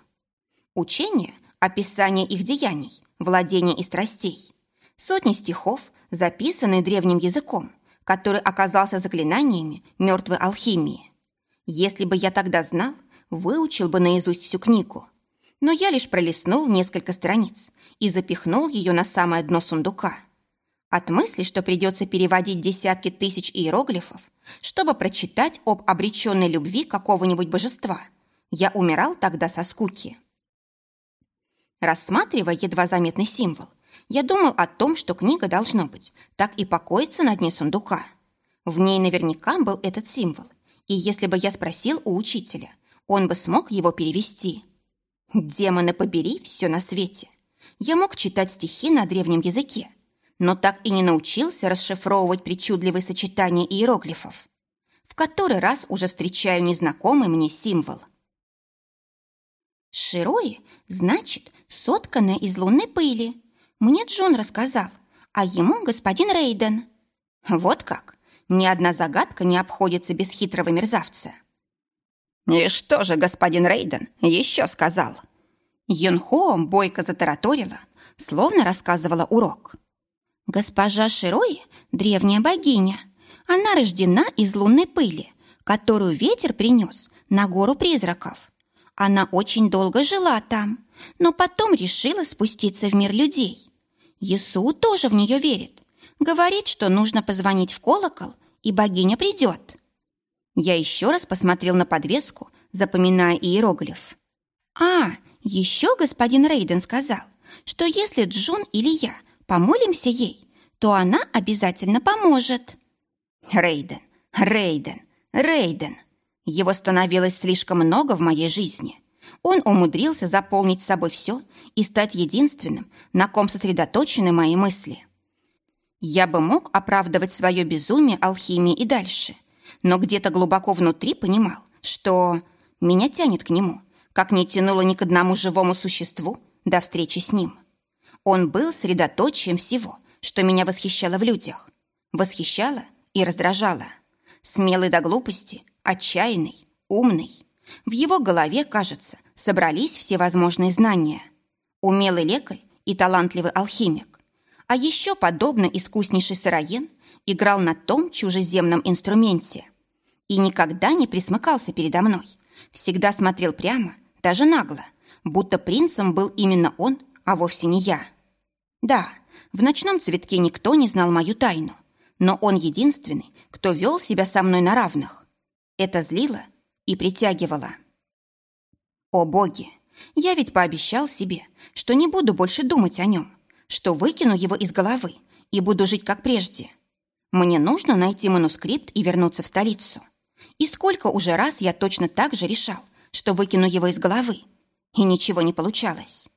Учение – описание их деяний, владения и страстей. Сотни стихов, записанные древним языком, который оказался заклинаниями мертвой алхимии. Если бы я тогда знал, выучил бы наизусть всю книгу. Но я лишь пролистнул несколько страниц и запихнул ее на самое дно сундука. От мысли, что придется переводить десятки тысяч иероглифов, чтобы прочитать об обреченной любви какого-нибудь божества, я умирал тогда со скуки. Рассматривая едва заметный символ, я думал о том, что книга, должно быть, так и покоится на дне сундука. В ней наверняка был этот символ, и если бы я спросил у учителя – он бы смог его перевести. Демоны побери все на свете. Я мог читать стихи на древнем языке, но так и не научился расшифровывать причудливые сочетания иероглифов. В который раз уже встречаю незнакомый мне символ. Широи, значит, сотканная из лунной пыли. Мне Джон рассказал, а ему господин Рейден. Вот как. Ни одна загадка не обходится без хитрого мерзавца. «И что же господин Рейден еще сказал?» Юнхо бойко затараторила, словно рассказывала урок. «Госпожа Широй — древняя богиня. Она рождена из лунной пыли, которую ветер принес на гору призраков. Она очень долго жила там, но потом решила спуститься в мир людей. Ису тоже в нее верит, Говорит, что нужно позвонить в колокол, и богиня придет. Я еще раз посмотрел на подвеску, запоминая иероглиф. А, еще господин Рейден сказал, что если Джун или я помолимся ей, то она обязательно поможет. Рейден, Рейден, Рейден. Его становилось слишком много в моей жизни. Он умудрился заполнить собой все и стать единственным, на ком сосредоточены мои мысли. Я бы мог оправдывать свое безумие алхимии и дальше, но где-то глубоко внутри понимал, что меня тянет к нему, как не тянуло ни к одному живому существу до встречи с ним. Он был средоточием всего, что меня восхищало в людях. Восхищало и раздражало. Смелый до глупости, отчаянный, умный. В его голове, кажется, собрались все возможные знания. Умелый лекарь и талантливый алхимик а еще, подобно искуснейший сыроен, играл на том чужеземном инструменте. И никогда не присмыкался передо мной. Всегда смотрел прямо, даже нагло, будто принцем был именно он, а вовсе не я. Да, в ночном цветке никто не знал мою тайну, но он единственный, кто вел себя со мной на равных. Это злило и притягивало. О боги! Я ведь пообещал себе, что не буду больше думать о нем, что выкину его из головы и буду жить как прежде. Мне нужно найти манускрипт и вернуться в столицу. И сколько уже раз я точно так же решал, что выкину его из головы, и ничего не получалось.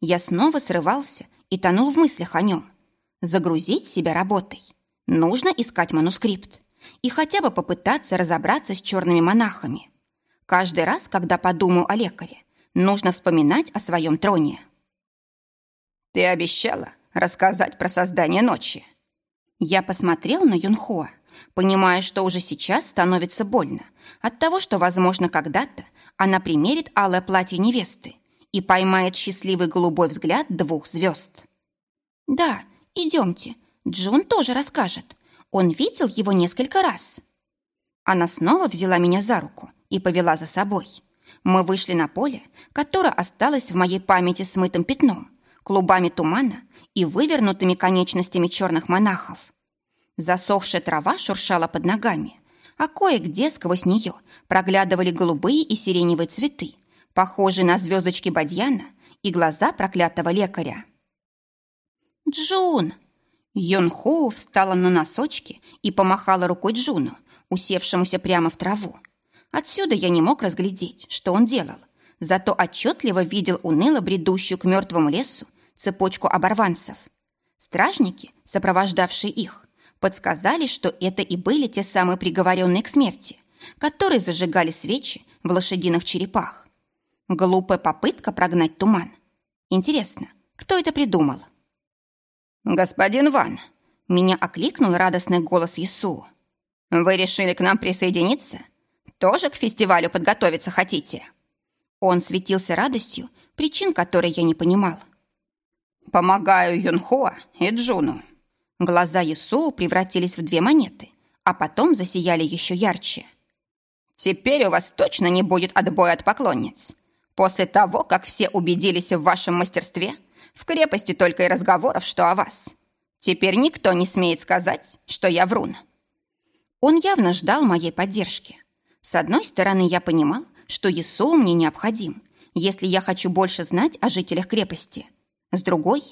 Я снова срывался и тонул в мыслях о нем. Загрузить себя работой. Нужно искать манускрипт и хотя бы попытаться разобраться с черными монахами. Каждый раз, когда подумаю о лекаре, нужно вспоминать о своем троне. Ты обещала рассказать про создание ночи. Я посмотрел на Юнхуа, понимая, что уже сейчас становится больно от того, что, возможно, когда-то она примерит алое платье невесты и поймает счастливый голубой взгляд двух звезд. «Да, идемте. Джон тоже расскажет. Он видел его несколько раз». Она снова взяла меня за руку и повела за собой. Мы вышли на поле, которое осталось в моей памяти смытым пятном, клубами тумана и вывернутыми конечностями черных монахов. Засохшая трава шуршала под ногами, а кое-где сквозь нее проглядывали голубые и сиреневые цветы, похожие на звездочки бадьяна и глаза проклятого лекаря. «Джун!» Йонхоу встала на носочки и помахала рукой Джуну, усевшемуся прямо в траву. Отсюда я не мог разглядеть, что он делал, зато отчетливо видел уныло бредущую к мертвому лесу цепочку оборванцев. Стражники, сопровождавшие их, подсказали, что это и были те самые приговоренные к смерти, которые зажигали свечи в лошадиных черепах. Глупая попытка прогнать туман. Интересно, кто это придумал? «Господин Ван!» — меня окликнул радостный голос Ису. «Вы решили к нам присоединиться? Тоже к фестивалю подготовиться хотите?» Он светился радостью, причин которой я не понимал. Помогаю Юнхоа и Джуну. Глаза Исоу превратились в две монеты, а потом засияли еще ярче. Теперь у вас точно не будет отбоя от поклонниц. После того, как все убедились в вашем мастерстве, в крепости только и разговоров, что о вас. Теперь никто не смеет сказать, что я врун. Он явно ждал моей поддержки. С одной стороны, я понимал, что Есоу мне необходим, если я хочу больше знать о жителях крепости – с другой,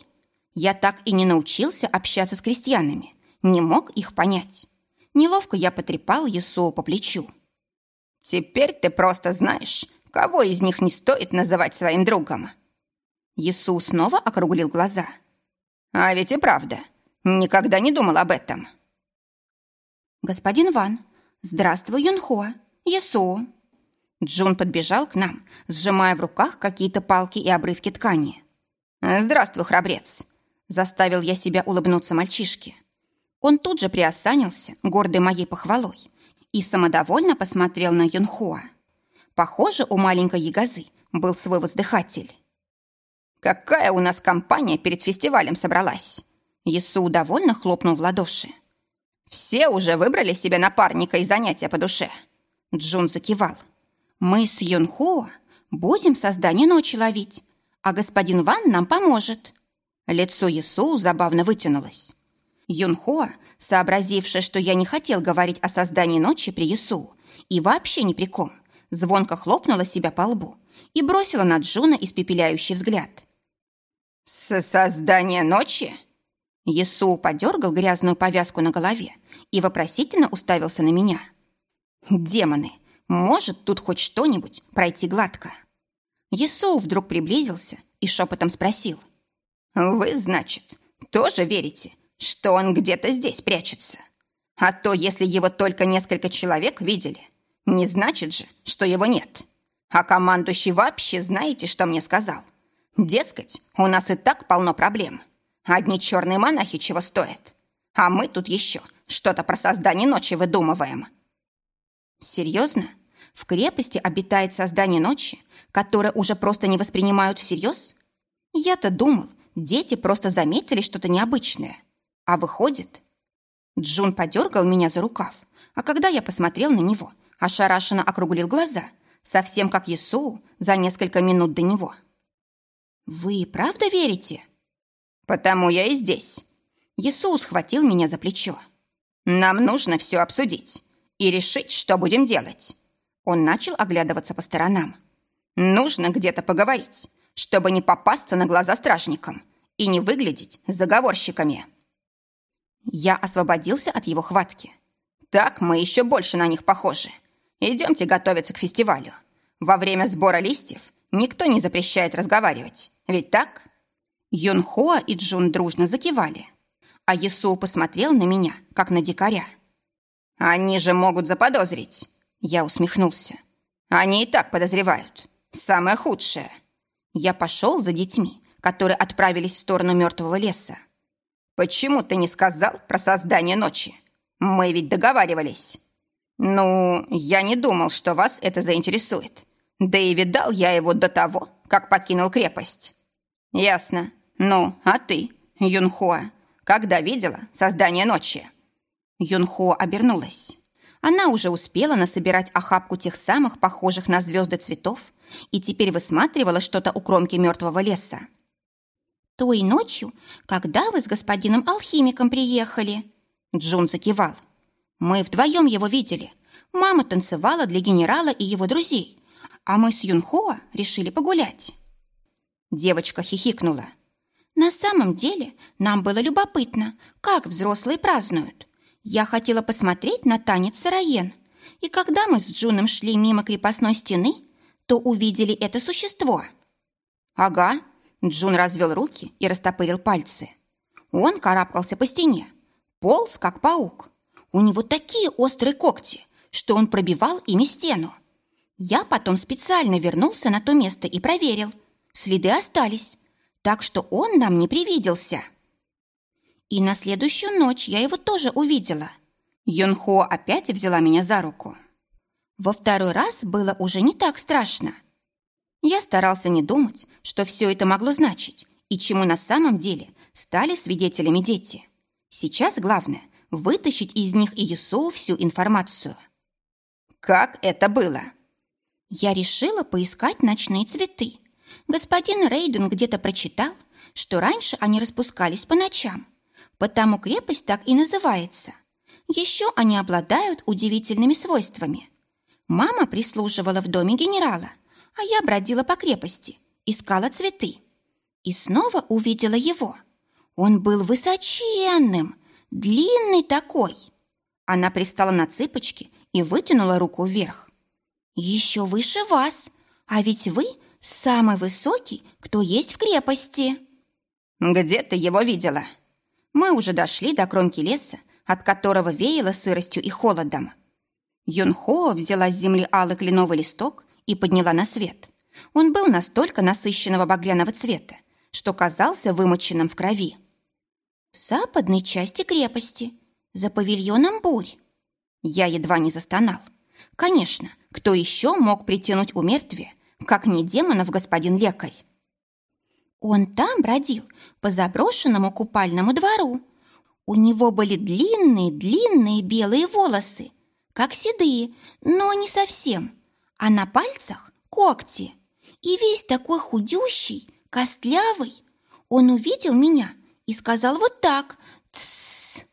я так и не научился общаться с крестьянами, не мог их понять. Неловко я потрепал Есоу по плечу. «Теперь ты просто знаешь, кого из них не стоит называть своим другом». Есу снова округлил глаза. «А ведь и правда, никогда не думал об этом». «Господин Ван, здравствуй, Юнхуа, Есу». Джун подбежал к нам, сжимая в руках какие-то палки и обрывки ткани. «Здравствуй, храбрец!» Заставил я себя улыбнуться мальчишке. Он тут же приосанился, гордый моей похвалой, и самодовольно посмотрел на Юнхуа. Похоже, у маленькой ягозы был свой воздыхатель. «Какая у нас компания перед фестивалем собралась!» Ясу довольно хлопнул в ладоши. «Все уже выбрали себе напарника и занятия по душе?» Джун закивал. «Мы с Юнхуа будем создание ночи ловить, а господин Ван нам поможет». Лицо Есоу забавно вытянулось. Юнхоа, сообразившая, что я не хотел говорить о создании ночи при Ясу и вообще ни при ком, звонко хлопнула себя по лбу и бросила на Джуна испепеляющий взгляд. «С создания ночи?» Ясу подергал грязную повязку на голове и вопросительно уставился на меня. «Демоны! Может тут хоть что-нибудь пройти гладко?» Ясу вдруг приблизился и шепотом спросил. «Вы, значит, тоже верите, что он где-то здесь прячется. А то, если его только несколько человек видели, не значит же, что его нет. А командующий вообще знаете, что мне сказал? Дескать, у нас и так полно проблем. Одни черные монахи чего стоят. А мы тут еще что-то про создание ночи выдумываем. Серьезно? В крепости обитает создание ночи, которое уже просто не воспринимают всерьез? Я-то думал, дети просто заметили что-то необычное – а выходит... Джун подергал меня за рукав, а когда я посмотрел на него, ошарашенно округлил глаза, совсем как Есоу за несколько минут до него. «Вы правда верите?» «Потому я и здесь». Есоу схватил меня за плечо. «Нам нужно все обсудить и решить, что будем делать». Он начал оглядываться по сторонам. «Нужно где-то поговорить, чтобы не попасться на глаза стражникам и не выглядеть заговорщиками». Я освободился от его хватки. Так мы еще больше на них похожи. Идемте готовиться к фестивалю. Во время сбора листьев никто не запрещает разговаривать. Ведь так? Юнхоа и Джун дружно закивали. А Есу посмотрел на меня, как на дикаря. «Они же могут заподозрить!» Я усмехнулся. «Они и так подозревают. Самое худшее!» Я пошел за детьми, которые отправились в сторону мертвого леса. Почему ты не сказал про создание ночи? Мы ведь договаривались. Ну, я не думал, что вас это заинтересует. Да и видал я его до того, как покинул крепость. Ясно. Ну, а ты, Юнхуа, когда видела создание ночи? Юнхуа обернулась. Она уже успела насобирать охапку тех самых похожих на звезды цветов и теперь высматривала что-то у кромки мертвого леса. «Той ночью, когда вы с господином алхимиком приехали?» Джун закивал. «Мы вдвоем его видели. Мама танцевала для генерала и его друзей, а мы с Юнхоа решили погулять». Девочка хихикнула. «На самом деле нам было любопытно, как взрослые празднуют. Я хотела посмотреть на танец Сараен, и когда мы с Джуном шли мимо крепостной стены, то увидели это существо». «Ага, Джун развел руки и растопырил пальцы. Он карабкался по стене, полз, как паук. У него такие острые когти, что он пробивал ими стену. Я потом специально вернулся на то место и проверил. Следы остались, так что он нам не привиделся. И на следующую ночь я его тоже увидела. Йонхо опять взяла меня за руку. Во второй раз было уже не так страшно. Я старался не думать, что все это могло значить и чему на самом деле стали свидетелями дети. Сейчас главное – вытащить из них и Исоу всю информацию. Как это было? Я решила поискать ночные цветы. Господин Рейден где-то прочитал, что раньше они распускались по ночам, потому крепость так и называется. Еще они обладают удивительными свойствами. Мама прислуживала в доме генерала, а я бродила по крепости, искала цветы. И снова увидела его. Он был высоченным, длинный такой. Она пристала на цыпочки и вытянула руку вверх. «Еще выше вас, а ведь вы самый высокий, кто есть в крепости». «Где ты его видела?» Мы уже дошли до кромки леса, от которого веяло сыростью и холодом. Юнхо взяла с земли алый кленовый листок и подняла на свет. Он был настолько насыщенного багряного цвета, что казался вымоченным в крови. В западной части крепости, за павильоном бурь. Я едва не застонал. Конечно, кто еще мог притянуть у мертвия, как не демонов господин лекарь? Он там бродил по заброшенному купальному двору. У него были длинные-длинные белые волосы, как седые, но не совсем, а на пальцах когти. И весь такой худющий, костлявый. Он увидел меня и сказал вот так «Тссс».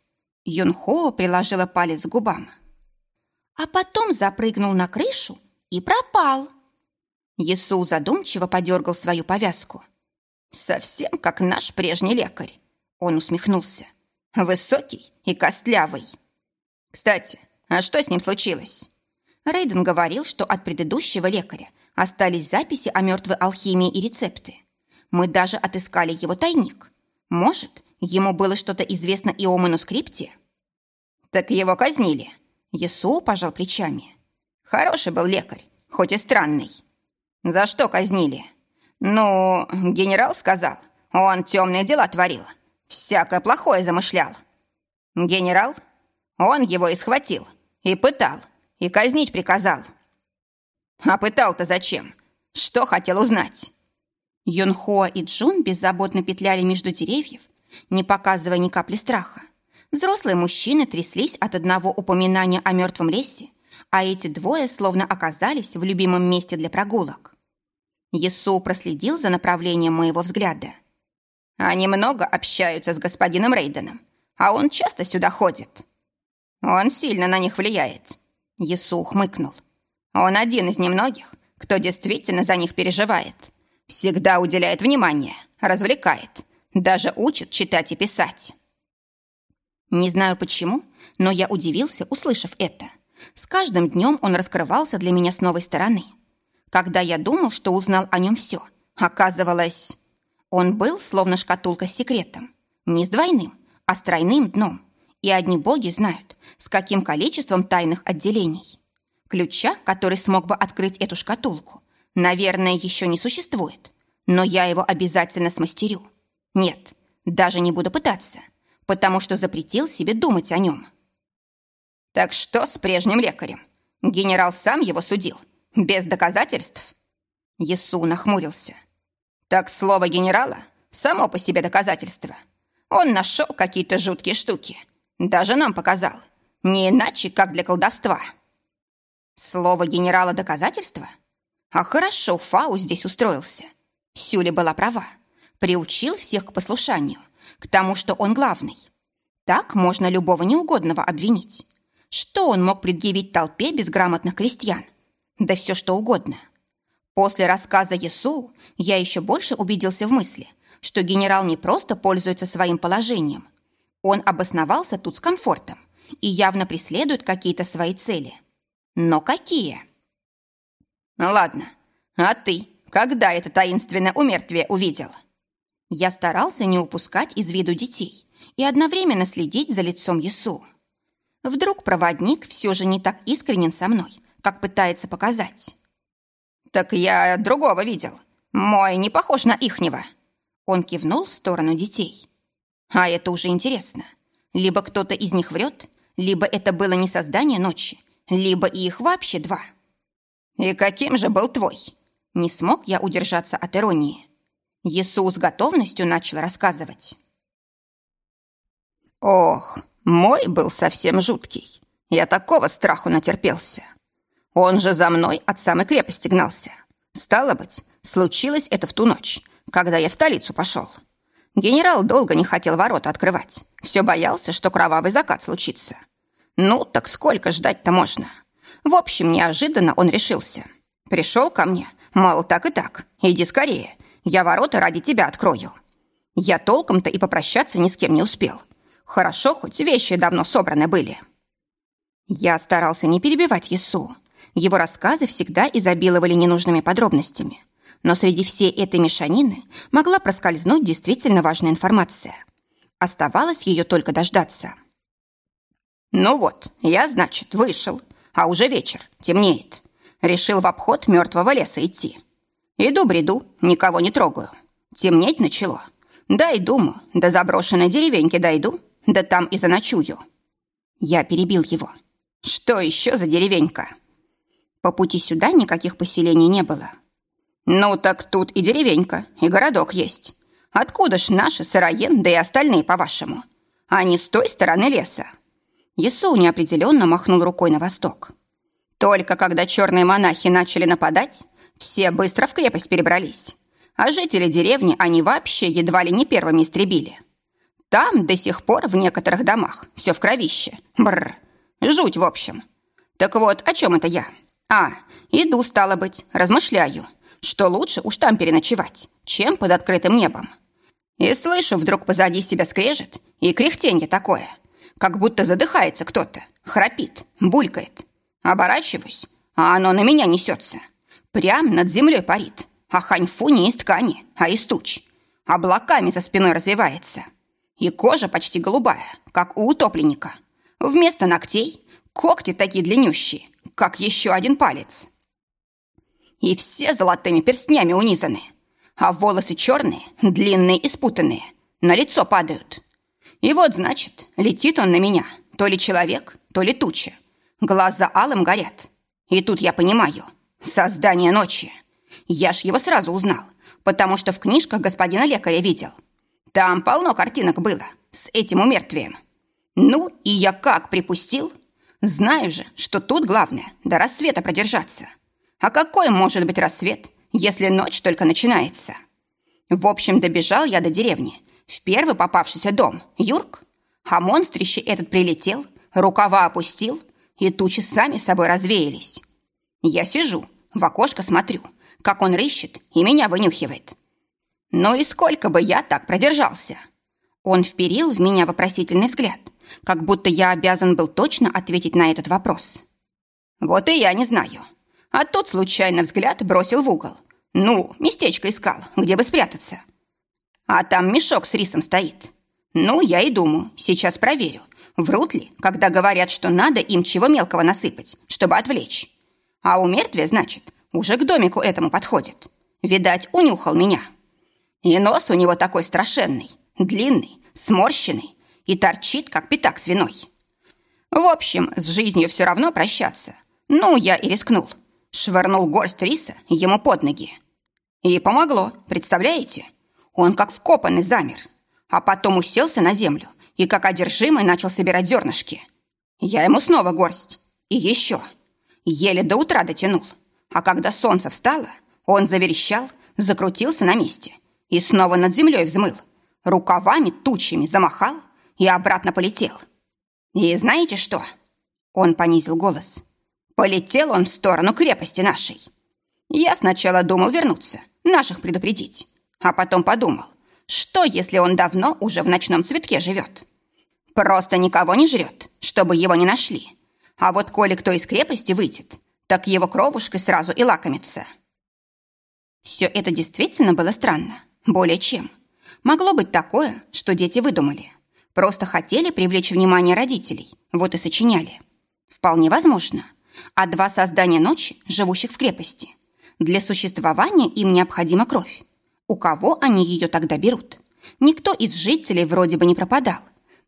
Юнхо приложила палец к губам. А потом запрыгнул на крышу и пропал. Есу задумчиво подергал свою повязку. «Совсем как наш прежний лекарь», — он усмехнулся. «Высокий и костлявый». «Кстати, а что с ним случилось?» Рейден говорил, что от предыдущего лекаря остались записи о мертвой алхимии и рецепты. Мы даже отыскали его тайник. Может, ему было что-то известно и о манускрипте? Так его казнили. Есу пожал плечами. Хороший был лекарь, хоть и странный. За что казнили? Ну, генерал сказал, он темные дела творил, всякое плохое замышлял. Генерал? Он его и схватил, и пытал, и казнить приказал. А пытал-то зачем? Что хотел узнать? Юнхоа и Джун беззаботно петляли между деревьев, не показывая ни капли страха. Взрослые мужчины тряслись от одного упоминания о мертвом лесе, а эти двое словно оказались в любимом месте для прогулок. Есу проследил за направлением моего взгляда. Они много общаются с господином Рейденом, а он часто сюда ходит. Он сильно на них влияет. Есу хмыкнул. Он один из немногих, кто действительно за них переживает. Всегда уделяет внимание, развлекает, даже учит читать и писать. Не знаю почему, но я удивился, услышав это. С каждым днем он раскрывался для меня с новой стороны. Когда я думал, что узнал о нем все, оказывалось... Он был словно шкатулка с секретом. Не с двойным, а с тройным дном. И одни боги знают, с каким количеством тайных отделений. Ключа, который смог бы открыть эту шкатулку, Наверное, еще не существует, но я его обязательно смастерю. Нет, даже не буду пытаться, потому что запретил себе думать о нем. Так что с прежним лекарем? Генерал сам его судил, без доказательств? Есу нахмурился. Так слово генерала само по себе доказательство. Он нашел какие-то жуткие штуки. Даже нам показал. Не иначе, как для колдовства. Слово генерала доказательство? А хорошо Фау здесь устроился. Сюля была права. Приучил всех к послушанию, к тому, что он главный. Так можно любого неугодного обвинить. Что он мог предъявить толпе безграмотных крестьян? Да все что угодно. После рассказа Есу я еще больше убедился в мысли, что генерал не просто пользуется своим положением. Он обосновался тут с комфортом и явно преследует какие-то свои цели. Но какие? Ладно, а ты когда это таинственное умертвие увидел? Я старался не упускать из виду детей и одновременно следить за лицом Есу. Вдруг проводник все же не так искренен со мной, как пытается показать. «Так я другого видел. Мой не похож на ихнего». Он кивнул в сторону детей. «А это уже интересно. Либо кто-то из них врет, либо это было не создание ночи, либо их вообще два». «И каким же был твой?» Не смог я удержаться от иронии. Есу с готовностью начал рассказывать. «Ох, мой был совсем жуткий. Я такого страху натерпелся. Он же за мной от самой крепости гнался. Стало быть, случилось это в ту ночь, когда я в столицу пошел. Генерал долго не хотел ворота открывать. Все боялся, что кровавый закат случится. Ну, так сколько ждать-то можно?» В общем, неожиданно он решился. Пришел ко мне, мол, так и так, иди скорее, я ворота ради тебя открою. Я толком-то и попрощаться ни с кем не успел. Хорошо, хоть вещи давно собраны были. Я старался не перебивать Есу. Его рассказы всегда изобиловали ненужными подробностями. Но среди всей этой мешанины могла проскользнуть действительно важная информация. Оставалось ее только дождаться. «Ну вот, я, значит, вышел, а уже вечер, темнеет. Решил в обход мертвого леса идти. Иду бреду, никого не трогаю. Темнеть начало. Да и до заброшенной деревеньки дойду, да там и заночую. Я перебил его. Что еще за деревенька? По пути сюда никаких поселений не было. Ну так тут и деревенька, и городок есть. Откуда ж наши сыроен, да и остальные, по-вашему? Они с той стороны леса. Есу неопределенно махнул рукой на восток. Только когда черные монахи начали нападать, все быстро в крепость перебрались. А жители деревни они вообще едва ли не первыми истребили. Там до сих пор в некоторых домах все в кровище. Бррр. Жуть, в общем. Так вот, о чем это я? А, иду, стало быть, размышляю, что лучше уж там переночевать, чем под открытым небом. И слышу, вдруг позади себя скрежет и кряхтенье такое, как будто задыхается кто-то, храпит, булькает. Оборачиваюсь, а оно на меня несется. Прям над землей парит. А ханьфу не из ткани, а из туч. Облаками за спиной развивается. И кожа почти голубая, как у утопленника. Вместо ногтей когти такие длиннющие, как еще один палец. И все золотыми перстнями унизаны. А волосы черные, длинные и спутанные, на лицо падают. И вот, значит, летит он на меня, то ли человек, то ли туча. Глаза алым горят. И тут я понимаю, создание ночи. Я ж его сразу узнал, потому что в книжках господина лекаря видел. Там полно картинок было с этим умертвием. Ну, и я как припустил? Знаю же, что тут главное до рассвета продержаться. А какой может быть рассвет, если ночь только начинается? В общем, добежал я до деревни, в первый попавшийся дом, Юрк. А монстрище этот прилетел, рукава опустил, и тучи сами собой развеялись. Я сижу, в окошко смотрю, как он рыщет и меня вынюхивает. Ну и сколько бы я так продержался? Он вперил в меня вопросительный взгляд, как будто я обязан был точно ответить на этот вопрос. Вот и я не знаю. А тут случайно взгляд бросил в угол. Ну, местечко искал, где бы спрятаться. А там мешок с рисом стоит. Ну, я и думаю, сейчас проверю, врут ли, когда говорят, что надо им чего мелкого насыпать, чтобы отвлечь. А у мертвия, значит, уже к домику этому подходит. Видать, унюхал меня. И нос у него такой страшенный, длинный, сморщенный и торчит, как пятак свиной. В общем, с жизнью все равно прощаться. Ну, я и рискнул. Швырнул горсть риса ему под ноги. И помогло, представляете? Он как вкопанный замер, а потом уселся на землю и как одержимый начал собирать зернышки. Я ему снова горсть. И еще. Еле до утра дотянул. А когда солнце встало, он заверещал, закрутился на месте и снова над землей взмыл. Рукавами тучами замахал и обратно полетел. И знаете что? Он понизил голос. Полетел он в сторону крепости нашей. Я сначала думал вернуться, наших предупредить. А потом подумал, что если он давно уже в ночном цветке живет? Просто никого не жрет, чтобы его не нашли. А вот коли кто из крепости выйдет, так его кровушкой сразу и лакомится. Все это действительно было странно. Более чем. Могло быть такое, что дети выдумали. Просто хотели привлечь внимание родителей, вот и сочиняли. Вполне возможно. А два создания ночи, живущих в крепости. Для существования им необходима кровь. У кого они ее тогда берут? Никто из жителей вроде бы не пропадал.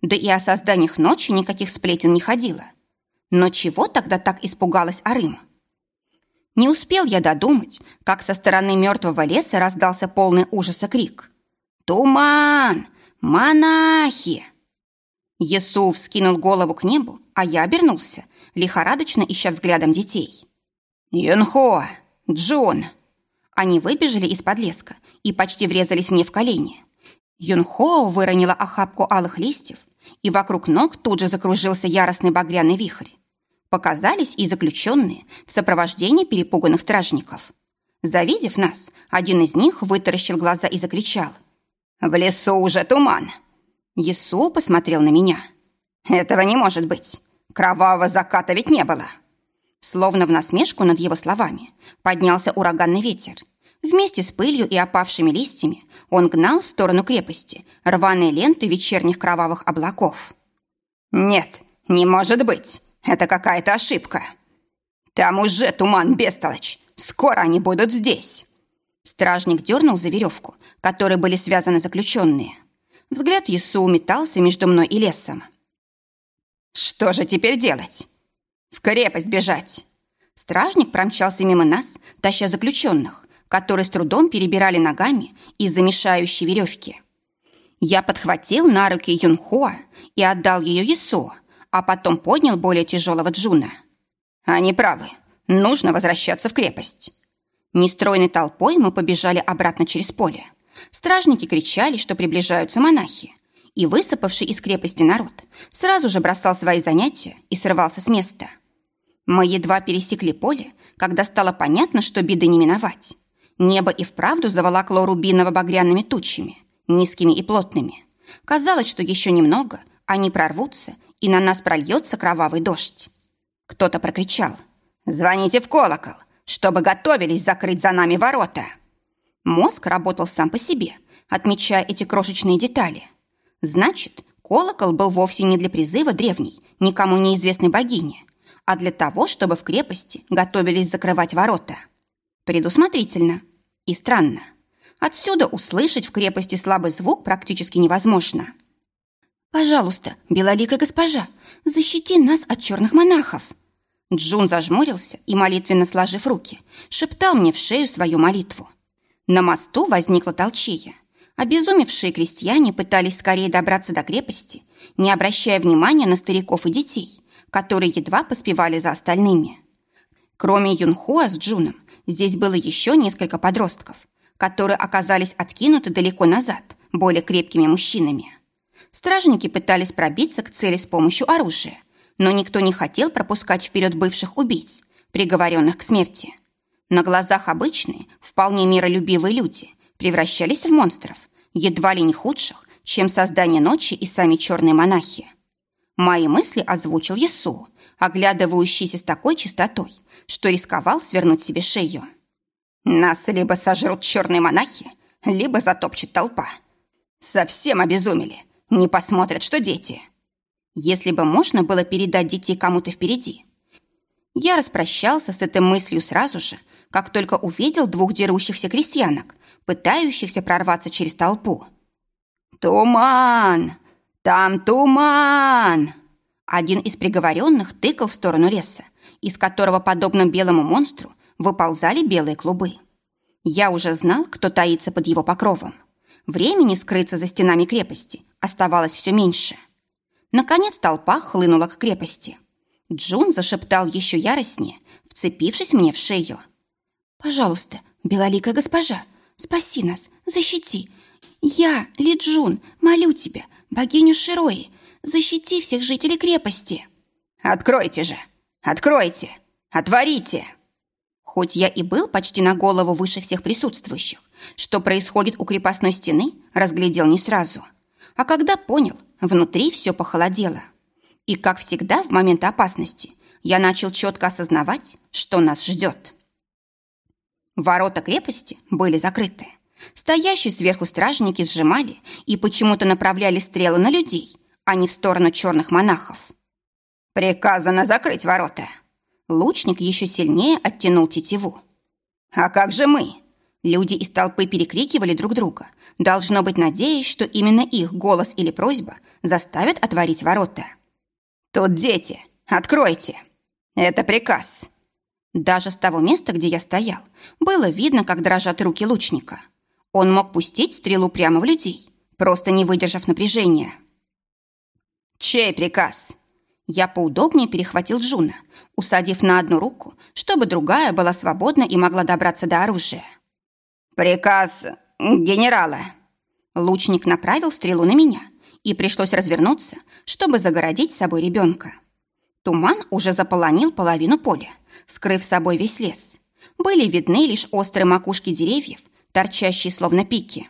Да и о созданиях ночи никаких сплетен не ходило. Но чего тогда так испугалась Арыма? Не успел я додумать, как со стороны мертвого леса раздался полный ужаса крик. «Туман! Монахи!» Есу вскинул голову к небу, а я обернулся, лихорадочно ища взглядом детей. «Юнхо! Джон!» Они выбежали из-под леска и почти врезались мне в колени. Юнхо выронила охапку алых листьев, и вокруг ног тут же закружился яростный багряный вихрь. Показались и заключенные в сопровождении перепуганных стражников. Завидев нас, один из них вытаращил глаза и закричал. «В лесу уже туман!» Есу посмотрел на меня. «Этого не может быть! Кровавого заката ведь не было!» Словно в насмешку над его словами поднялся ураганный ветер. Вместе с пылью и опавшими листьями он гнал в сторону крепости рваные ленты вечерних кровавых облаков. «Нет, не может быть! Это какая-то ошибка! Там уже туман, бестолочь! Скоро они будут здесь!» Стражник дернул за веревку, которой были связаны заключенные. Взгляд Ясу метался между мной и лесом. «Что же теперь делать?» «В крепость бежать!» Стражник промчался мимо нас, таща заключенных, которые с трудом перебирали ногами из-за мешающей веревки. Я подхватил на руки Юнхуа и отдал ее Есо, а потом поднял более тяжелого Джуна. Они правы, нужно возвращаться в крепость. Нестройной толпой мы побежали обратно через поле. Стражники кричали, что приближаются монахи, и высыпавший из крепости народ сразу же бросал свои занятия и срывался с места. Мы едва пересекли поле, когда стало понятно, что беды не миновать. Небо и вправду заволокло рубиново-багряными тучами, низкими и плотными. Казалось, что еще немного, они прорвутся, и на нас прольется кровавый дождь. Кто-то прокричал «Звоните в колокол, чтобы готовились закрыть за нами ворота!» Мозг работал сам по себе, отмечая эти крошечные детали. Значит, колокол был вовсе не для призыва древней, никому неизвестной богини, а для того, чтобы в крепости готовились закрывать ворота. Предусмотрительно и странно. Отсюда услышать в крепости слабый звук практически невозможно. «Пожалуйста, белоликая госпожа, защити нас от черных монахов!» Джун зажмурился и, молитвенно сложив руки, шептал мне в шею свою молитву. На мосту возникла толчея. Обезумевшие крестьяне пытались скорее добраться до крепости, не обращая внимания на стариков и детей, которые едва поспевали за остальными. Кроме Юнхуа с Джуном, здесь было еще несколько подростков, которые оказались откинуты далеко назад более крепкими мужчинами. Стражники пытались пробиться к цели с помощью оружия, но никто не хотел пропускать вперед бывших убийц, приговоренных к смерти. На глазах обычные, вполне миролюбивые люди превращались в монстров, едва ли не худших, чем создание ночи и сами черные монахи. Мои мысли озвучил Ясу, оглядывающийся с такой чистотой, что рисковал свернуть себе шею. Нас либо сожрут черные монахи, либо затопчет толпа. Совсем обезумели. Не посмотрят, что дети. Если бы можно было передать детей кому-то впереди. Я распрощался с этой мыслью сразу же, как только увидел двух дерущихся крестьянок, пытающихся прорваться через толпу. «Туман! Там туман!» Один из приговоренных тыкал в сторону леса, из которого, подобно белому монстру, выползали белые клубы. Я уже знал, кто таится под его покровом. Времени скрыться за стенами крепости оставалось все меньше. Наконец толпа хлынула к крепости. Джун зашептал еще яростнее, вцепившись мне в шею. «Пожалуйста, белоликая госпожа, спаси нас, защити. Я, Ли Джун, молю тебя, богиню Широи, защити всех жителей крепости». «Откройте же! Откройте! Отворите!» Хоть я и был почти на голову выше всех присутствующих, что происходит у крепостной стены, разглядел не сразу. А когда понял, внутри все похолодело. И, как всегда, в момент опасности я начал четко осознавать, что нас ждет. Ворота крепости были закрыты. Стоящие сверху стражники сжимали и почему-то направляли стрелы на людей, а не в сторону черных монахов. «Приказано закрыть ворота!» Лучник еще сильнее оттянул тетиву. «А как же мы?» Люди из толпы перекрикивали друг друга, должно быть, надеясь, что именно их голос или просьба заставят отворить ворота. «Тут дети! Откройте! Это приказ!» Даже с того места, где я стоял, было видно, как дрожат руки лучника. Он мог пустить стрелу прямо в людей, просто не выдержав напряжения. «Чей приказ?» Я поудобнее перехватил Джуна, усадив на одну руку, чтобы другая была свободна и могла добраться до оружия. «Приказ генерала!» Лучник направил стрелу на меня, и пришлось развернуться, чтобы загородить собой ребенка. Туман уже заполонил половину поля, скрыв собой весь лес. Были видны лишь острые макушки деревьев, торчащие словно пики.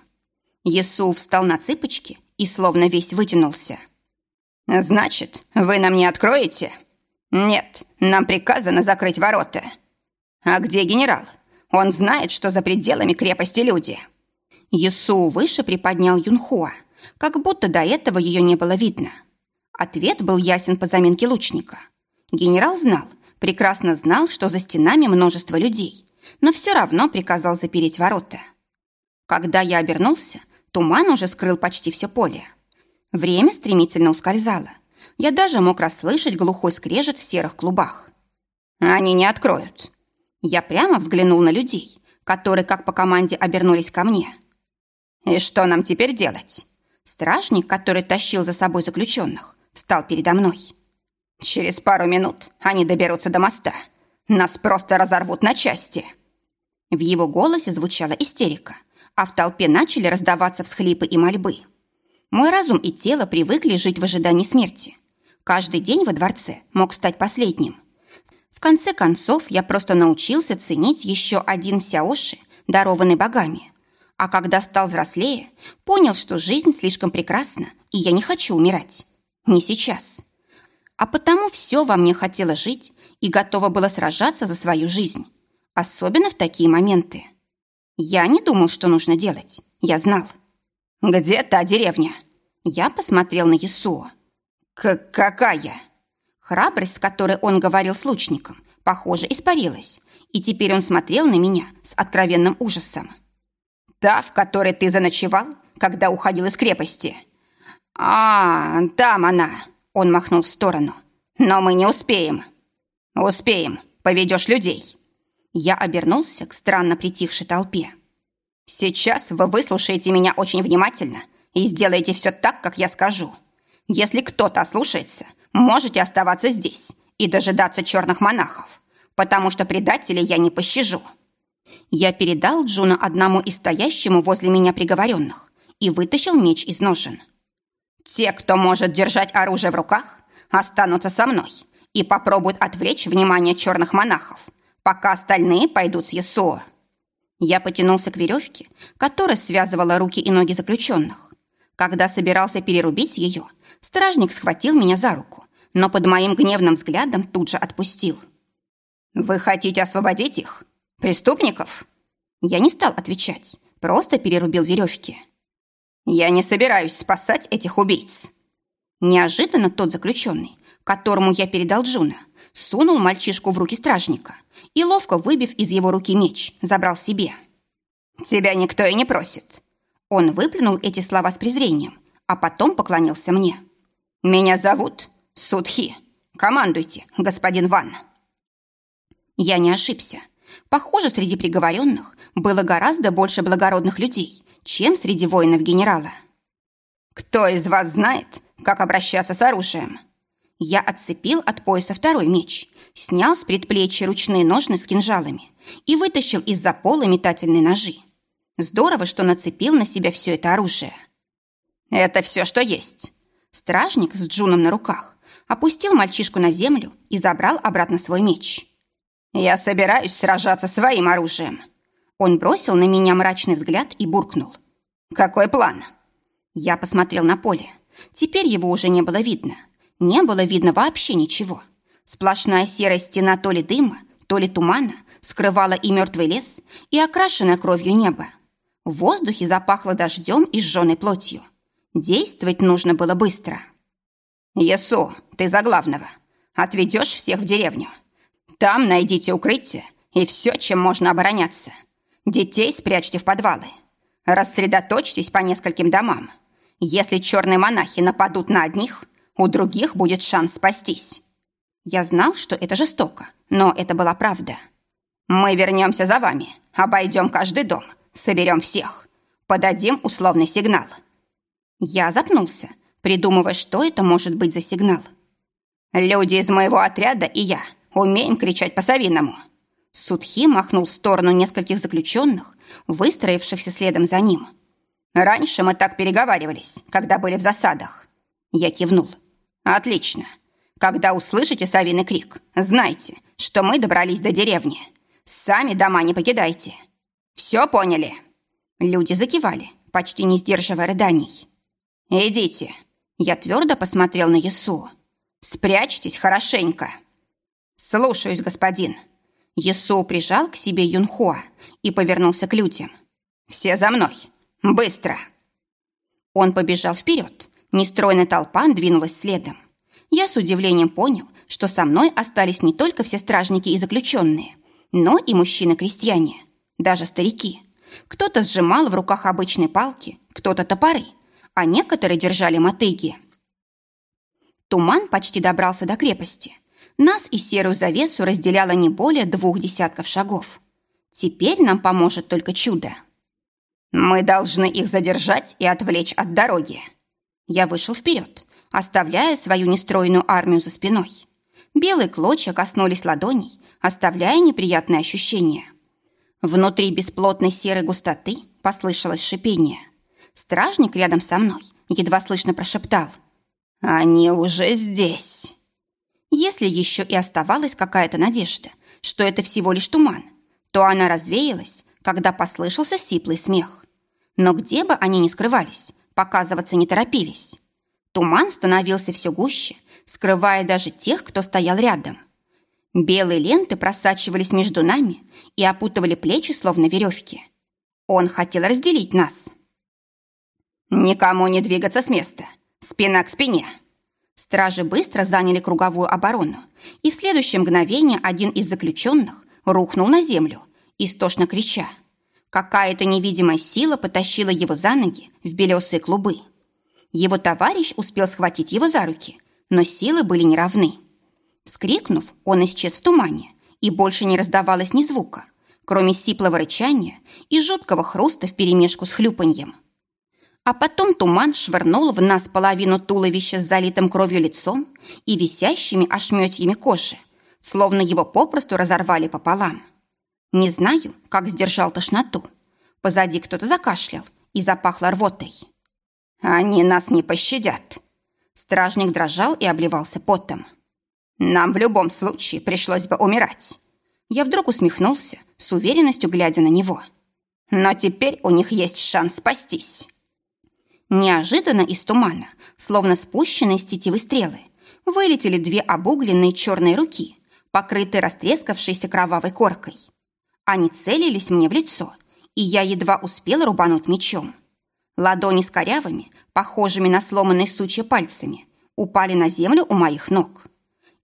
Есу встал на цыпочки и словно весь вытянулся. «Значит, вы нам не откроете?» «Нет, нам приказано закрыть ворота». «А где генерал? Он знает, что за пределами крепости люди». Есу выше приподнял Юнхуа, как будто до этого ее не было видно. Ответ был ясен по заминке лучника. Генерал знал, прекрасно знал, что за стенами множество людей, но все равно приказал запереть ворота. Когда я обернулся, туман уже скрыл почти все поле. Время стремительно ускользало. Я даже мог расслышать глухой скрежет в серых клубах. Они не откроют. Я прямо взглянул на людей, которые, как по команде, обернулись ко мне. И что нам теперь делать? Стражник, который тащил за собой заключенных, встал передо мной. Через пару минут они доберутся до моста. Нас просто разорвут на части. В его голосе звучала истерика, а в толпе начали раздаваться всхлипы и мольбы. Мой разум и тело привыкли жить в ожидании смерти. Каждый день во дворце мог стать последним. В конце концов, я просто научился ценить еще один сяоши, дарованный богами. А когда стал взрослее, понял, что жизнь слишком прекрасна, и я не хочу умирать. Не сейчас. А потому все во мне хотело жить и готово было сражаться за свою жизнь. Особенно в такие моменты. Я не думал, что нужно делать. Я знал. «Где та деревня?» Я посмотрел на Ясуо. «Какая?» Храбрость, с которой он говорил с лучником, похоже, испарилась, и теперь он смотрел на меня с откровенным ужасом. «Та, в которой ты заночевал, когда уходил из крепости?» «А, там она!» – он махнул в сторону. «Но мы не успеем». «Успеем. Поведешь людей». Я обернулся к странно притихшей толпе. «Сейчас вы выслушаете меня очень внимательно и сделаете все так, как я скажу. Если кто-то ослушается, можете оставаться здесь и дожидаться черных монахов, потому что предателей я не пощажу». Я передал Джуна одному из стоящему возле меня приговоренных и вытащил меч из ножен. «Те, кто может держать оружие в руках, останутся со мной и попробуют отвлечь внимание черных монахов, пока остальные пойдут с Ясуо». Я потянулся к веревке, которая связывала руки и ноги заключенных. Когда собирался перерубить ее, стражник схватил меня за руку, но под моим гневным взглядом тут же отпустил. «Вы хотите освободить их? Преступников?» Я не стал отвечать, просто перерубил веревки. «Я не собираюсь спасать этих убийц». Неожиданно тот заключенный, которому я передал Джуна, сунул мальчишку в руки стражника и, ловко выбив из его руки меч, забрал себе. «Тебя никто и не просит». Он выплюнул эти слова с презрением, а потом поклонился мне. «Меня зовут Судхи. Командуйте, господин Ван». Я не ошибся. Похоже, среди приговоренных было гораздо больше благородных людей, чем среди воинов генерала. «Кто из вас знает, как обращаться с оружием?» Я отцепил от пояса второй меч, снял с предплечья ручные ножны с кинжалами и вытащил из-за пола метательные ножи. Здорово, что нацепил на себя все это оружие. «Это все, что есть». Стражник с Джуном на руках опустил мальчишку на землю и забрал обратно свой меч. «Я собираюсь сражаться своим оружием». Он бросил на меня мрачный взгляд и буркнул. «Какой план?» Я посмотрел на поле. Теперь его уже не было видно. Не было видно вообще ничего. Сплошная серая стена то ли дыма, то ли тумана скрывала и мертвый лес, и окрашенное кровью небо. В воздухе запахло дождем и сжженной плотью. Действовать нужно было быстро. «Ясу, ты за главного. Отведешь всех в деревню. Там найдите укрытие и все, чем можно обороняться. Детей спрячьте в подвалы. Рассредоточьтесь по нескольким домам. Если черные монахи нападут на одних, у других будет шанс спастись». Я знал, что это жестоко, но это была правда. «Мы вернемся за вами, обойдем каждый дом, соберем всех, подадим условный сигнал». Я запнулся, придумывая, что это может быть за сигнал. «Люди из моего отряда и я умеем кричать по-совиному». Судхи махнул в сторону нескольких заключенных, выстроившихся следом за ним. «Раньше мы так переговаривались, когда были в засадах». Я кивнул. «Отлично. Когда услышите совиный крик, знайте, что мы добрались до деревни. Сами дома не покидайте. Все поняли?» Люди закивали, почти не сдерживая рыданий. «Идите!» Я твердо посмотрел на Ясу. «Спрячьтесь хорошенько!» «Слушаюсь, господин!» Ясу прижал к себе Юнхуа и повернулся к людям. «Все за мной! Быстро!» Он побежал вперед. Нестройная толпа двинулась следом. Я с удивлением понял, что со мной остались не только все стражники и заключенные, но и мужчины-крестьяне, даже старики. Кто-то сжимал в руках обычные палки, кто-то топоры – а некоторые держали мотыги. Туман почти добрался до крепости. Нас и серую завесу разделяло не более двух десятков шагов. Теперь нам поможет только чудо. Мы должны их задержать и отвлечь от дороги. Я вышел вперед, оставляя свою нестроенную армию за спиной. Белые клочья коснулись ладоней, оставляя неприятное ощущение. Внутри бесплотной серой густоты послышалось шипение. Стражник рядом со мной едва слышно прошептал. «Они уже здесь!» Если еще и оставалась какая-то надежда, что это всего лишь туман, то она развеялась, когда послышался сиплый смех. Но где бы они ни скрывались, показываться не торопились. Туман становился все гуще, скрывая даже тех, кто стоял рядом. Белые ленты просачивались между нами и опутывали плечи, словно веревки. Он хотел разделить нас. «Никому не двигаться с места! Спина к спине!» Стражи быстро заняли круговую оборону, и в следующее мгновение один из заключенных рухнул на землю, истошно крича. Какая-то невидимая сила потащила его за ноги в белесые клубы. Его товарищ успел схватить его за руки, но силы были неравны. Вскрикнув, он исчез в тумане, и больше не раздавалось ни звука, кроме сиплого рычания и жуткого хруста вперемешку с хлюпаньем. А потом туман швырнул в нас половину туловища с залитым кровью лицом и висящими ошметьями кожи, словно его попросту разорвали пополам. Не знаю, как сдержал тошноту. Позади кто-то закашлял и запахло рвотой. «Они нас не пощадят!» Стражник дрожал и обливался потом. «Нам в любом случае пришлось бы умирать!» Я вдруг усмехнулся, с уверенностью глядя на него. «Но теперь у них есть шанс спастись!» Неожиданно из тумана, словно спущенные с тетивы стрелы, вылетели две обугленные черные руки, покрытые растрескавшейся кровавой коркой. Они целились мне в лицо, и я едва успела рубануть мечом. Ладони с корявыми, похожими на сломанные сучья пальцами, упали на землю у моих ног.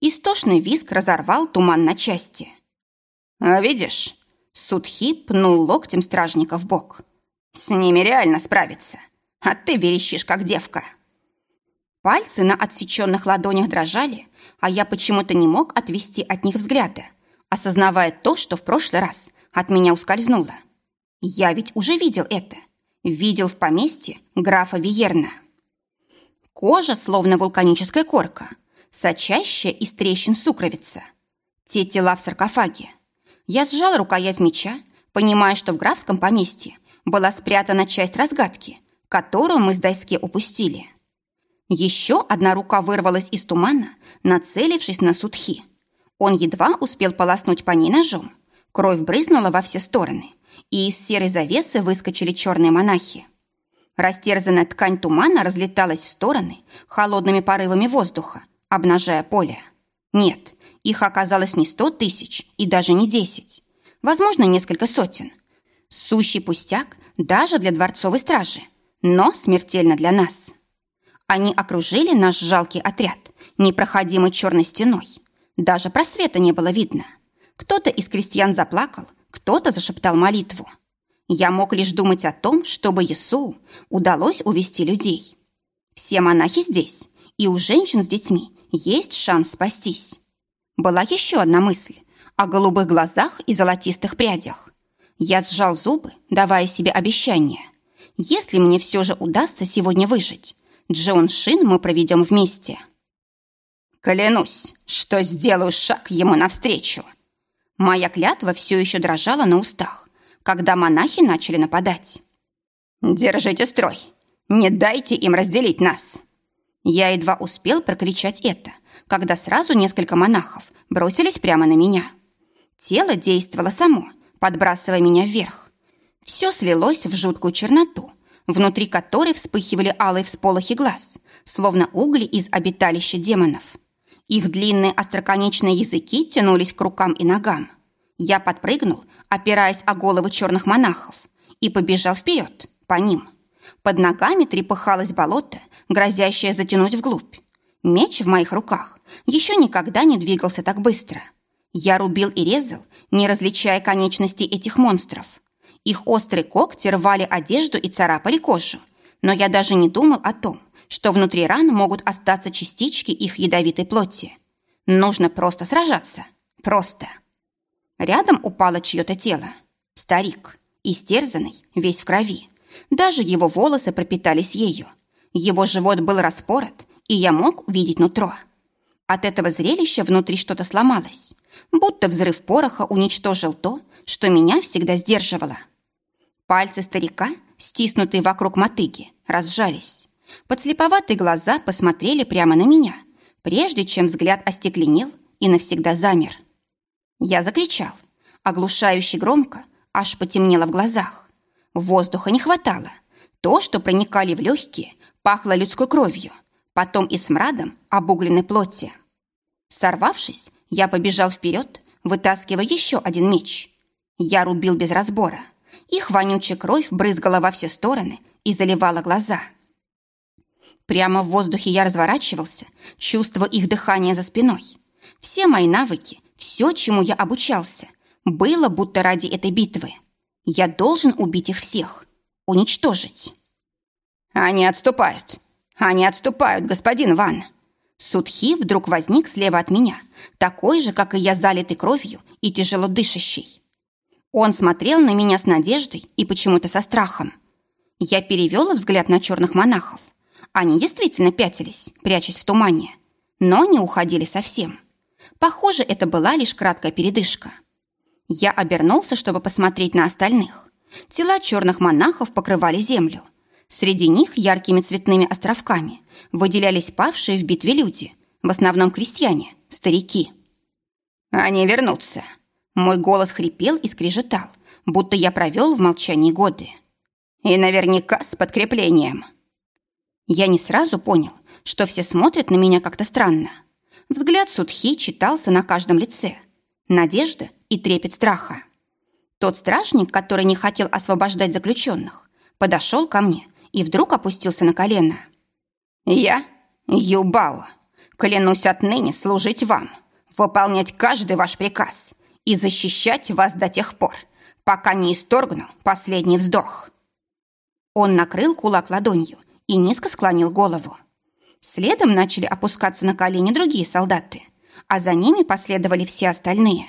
Истошный виск разорвал туман на части. «А видишь?» Судхи пнул локтем стражника в бок. «С ними реально справиться а ты верещишь, как девка». Пальцы на отсеченных ладонях дрожали, а я почему-то не мог отвести от них взгляда, осознавая то, что в прошлый раз от меня ускользнуло. Я ведь уже видел это. Видел в поместье графа Виерна. Кожа словно вулканическая корка, сочащая из трещин сукровица. Те тела в саркофаге. Я сжал рукоять меча, понимая, что в графском поместье была спрятана часть разгадки, которую мы с Дайске упустили. Еще одна рука вырвалась из тумана, нацелившись на Судхи. Он едва успел полоснуть по ней ножом. Кровь брызнула во все стороны, и из серой завесы выскочили черные монахи. Растерзанная ткань тумана разлеталась в стороны холодными порывами воздуха, обнажая поле. Нет, их оказалось не сто тысяч и даже не десять. Возможно, несколько сотен. Сущий пустяк даже для дворцовой стражи – но смертельно для нас. Они окружили наш жалкий отряд непроходимой черной стеной. Даже просвета не было видно. Кто-то из крестьян заплакал, кто-то зашептал молитву. Я мог лишь думать о том, чтобы Иису удалось увести людей. Все монахи здесь, и у женщин с детьми есть шанс спастись. Была еще одна мысль о голубых глазах и золотистых прядях. Я сжал зубы, давая себе обещание – если мне все же удастся сегодня выжить, Джон Шин мы проведем вместе. Клянусь, что сделаю шаг ему навстречу. Моя клятва все еще дрожала на устах, когда монахи начали нападать. «Держите строй! Не дайте им разделить нас!» Я едва успел прокричать это, когда сразу несколько монахов бросились прямо на меня. Тело действовало само, подбрасывая меня вверх. Все слилось в жуткую черноту, внутри которой вспыхивали алые всполохи глаз, словно угли из обиталища демонов. Их длинные остроконечные языки тянулись к рукам и ногам. Я подпрыгнул, опираясь о головы черных монахов, и побежал вперед, по ним. Под ногами трепыхалось болото, грозящее затянуть вглубь. Меч в моих руках еще никогда не двигался так быстро. Я рубил и резал, не различая конечности этих монстров – их острые когти рвали одежду и царапали кожу. Но я даже не думал о том, что внутри ран могут остаться частички их ядовитой плоти. Нужно просто сражаться. Просто. Рядом упало чье-то тело. Старик. Истерзанный, весь в крови. Даже его волосы пропитались ею. Его живот был распорот, и я мог увидеть нутро. От этого зрелища внутри что-то сломалось. Будто взрыв пороха уничтожил то, что меня всегда сдерживало. Пальцы старика, стиснутые вокруг мотыги, разжались. Подслеповатые глаза посмотрели прямо на меня, прежде чем взгляд остекленел и навсегда замер. Я закричал, оглушающе громко, аж потемнело в глазах. Воздуха не хватало. То, что проникали в легкие, пахло людской кровью, потом и смрадом обугленной плоти. Сорвавшись, я побежал вперед, вытаскивая еще один меч. Я рубил без разбора. Их вонючая кровь брызгала во все стороны и заливала глаза. Прямо в воздухе я разворачивался, чувствуя их дыхание за спиной. Все мои навыки, все, чему я обучался, было будто ради этой битвы. Я должен убить их всех, уничтожить. Они отступают. Они отступают, господин Ван. Судхи вдруг возник слева от меня, такой же, как и я, залитый кровью и тяжело дышащий. Он смотрел на меня с надеждой и почему-то со страхом. Я перевела взгляд на черных монахов. Они действительно пятились, прячась в тумане, но не уходили совсем. Похоже, это была лишь краткая передышка. Я обернулся, чтобы посмотреть на остальных. Тела черных монахов покрывали землю. Среди них яркими цветными островками выделялись павшие в битве люди, в основном крестьяне, старики. «Они вернутся!» Мой голос хрипел и скрежетал, будто я провел в молчании годы. «И наверняка с подкреплением!» Я не сразу понял, что все смотрят на меня как-то странно. Взгляд Судхи читался на каждом лице. Надежда и трепет страха. Тот стражник, который не хотел освобождать заключенных, подошел ко мне и вдруг опустился на колено. «Я, Юбао, клянусь отныне служить вам, выполнять каждый ваш приказ и защищать вас до тех пор, пока не исторгну последний вздох». Он накрыл кулак ладонью и низко склонил голову. Следом начали опускаться на колени другие солдаты, а за ними последовали все остальные.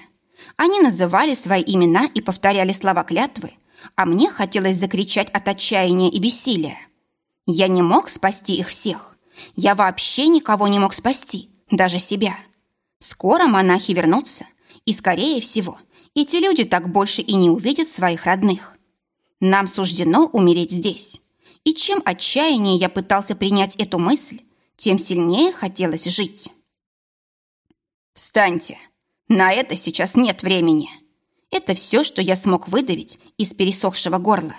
Они называли свои имена и повторяли слова клятвы, а мне хотелось закричать от отчаяния и бессилия. Я не мог спасти их всех. Я вообще никого не мог спасти, даже себя. Скоро монахи вернутся, и, скорее всего, эти люди так больше и не увидят своих родных. Нам суждено умереть здесь. И чем отчаяннее я пытался принять эту мысль, тем сильнее хотелось жить. «Встаньте! На это сейчас нет времени!» Это все, что я смог выдавить из пересохшего горла.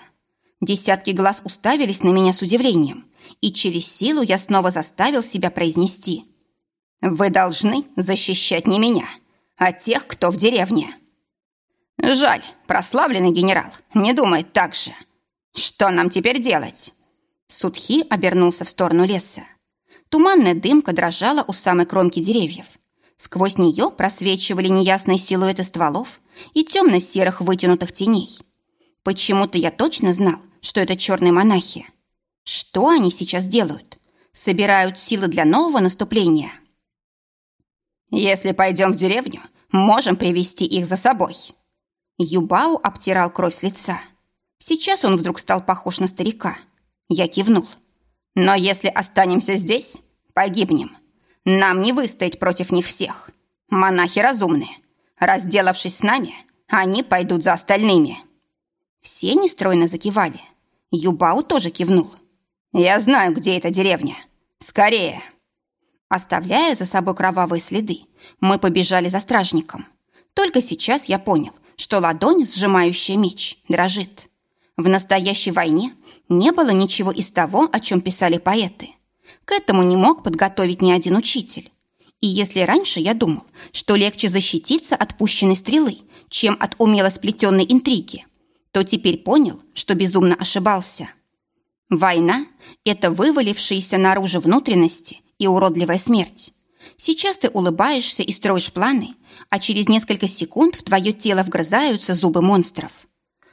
Десятки глаз уставились на меня с удивлением, и через силу я снова заставил себя произнести. «Вы должны защищать не меня, а тех, кто в деревне». «Жаль, прославленный генерал не думает так же. Что нам теперь делать?» Судхи обернулся в сторону леса. Туманная дымка дрожала у самой кромки деревьев. Сквозь нее просвечивали неясные силуэты стволов и темно-серых вытянутых теней. Почему-то я точно знал, что это черные монахи. Что они сейчас делают? Собирают силы для нового наступления? Если пойдем в деревню, можем привести их за собой. Юбау обтирал кровь с лица. Сейчас он вдруг стал похож на старика. Я кивнул. Но если останемся здесь, погибнем. Нам не выстоять против них всех. Монахи разумные. Разделавшись с нами, они пойдут за остальными. Все нестройно закивали. Юбау тоже кивнул. «Я знаю, где эта деревня. Скорее!» Оставляя за собой кровавые следы, мы побежали за стражником. Только сейчас я понял, что ладонь, сжимающая меч, дрожит. В настоящей войне не было ничего из того, о чем писали поэты. К этому не мог подготовить ни один учитель. И если раньше я думал, что легче защититься от пущенной стрелы, чем от умело сплетенной интриги, то теперь понял, что безумно ошибался. Война – это вывалившиеся наружу внутренности и уродливая смерть. Сейчас ты улыбаешься и строишь планы, а через несколько секунд в твое тело вгрызаются зубы монстров.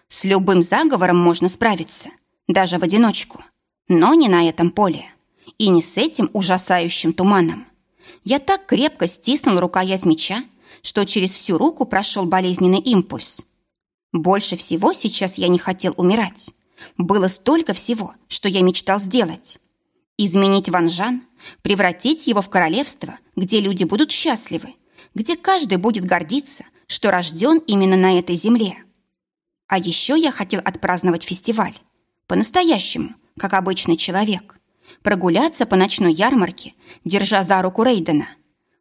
С любым заговором можно справиться – даже в одиночку. Но не на этом поле. И не с этим ужасающим туманом. Я так крепко стиснул рукоять меча, что через всю руку прошел болезненный импульс. Больше всего сейчас я не хотел умирать. Было столько всего, что я мечтал сделать. Изменить Ванжан, превратить его в королевство, где люди будут счастливы, где каждый будет гордиться, что рожден именно на этой земле. А еще я хотел отпраздновать фестиваль. По-настоящему, как обычный человек. прогуляться по ночной ярмарке, держа за руку Рейдена.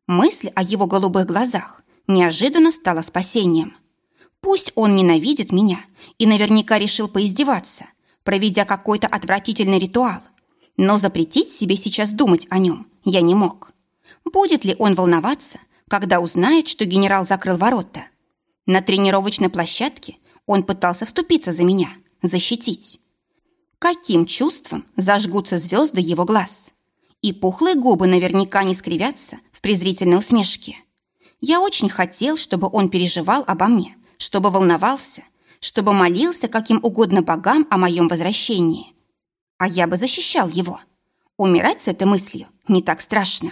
Мысль о его голубых глазах неожиданно стала спасением. Пусть он ненавидит меня и наверняка решил поиздеваться, проведя какой-то отвратительный ритуал, но запретить себе сейчас думать о нем я не мог. Будет ли он волноваться, когда узнает, что генерал закрыл ворота? На тренировочной площадке он пытался вступиться за меня, защитить. Каким чувством зажгутся звезды его глаз? И пухлые губы наверняка не скривятся в презрительной усмешке. Я очень хотел, чтобы он переживал обо мне, чтобы волновался, чтобы молился каким угодно богам о моем возвращении. А я бы защищал его. Умирать с этой мыслью не так страшно.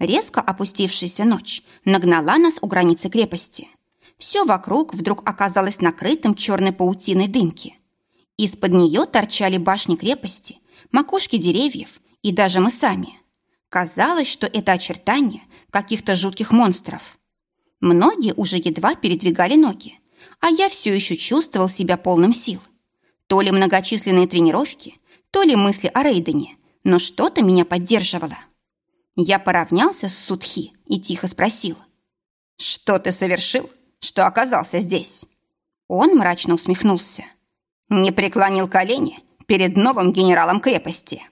Резко опустившаяся ночь нагнала нас у границы крепости. Все вокруг вдруг оказалось накрытым черной паутиной дымки. Из-под нее торчали башни крепости, макушки деревьев и даже мы сами. Казалось, что это очертания каких-то жутких монстров. Многие уже едва передвигали ноги, а я все еще чувствовал себя полным сил. То ли многочисленные тренировки, то ли мысли о Рейдене, но что-то меня поддерживало. Я поравнялся с Судхи и тихо спросил. «Что ты совершил, что оказался здесь?» Он мрачно усмехнулся. «Не преклонил колени перед новым генералом крепости».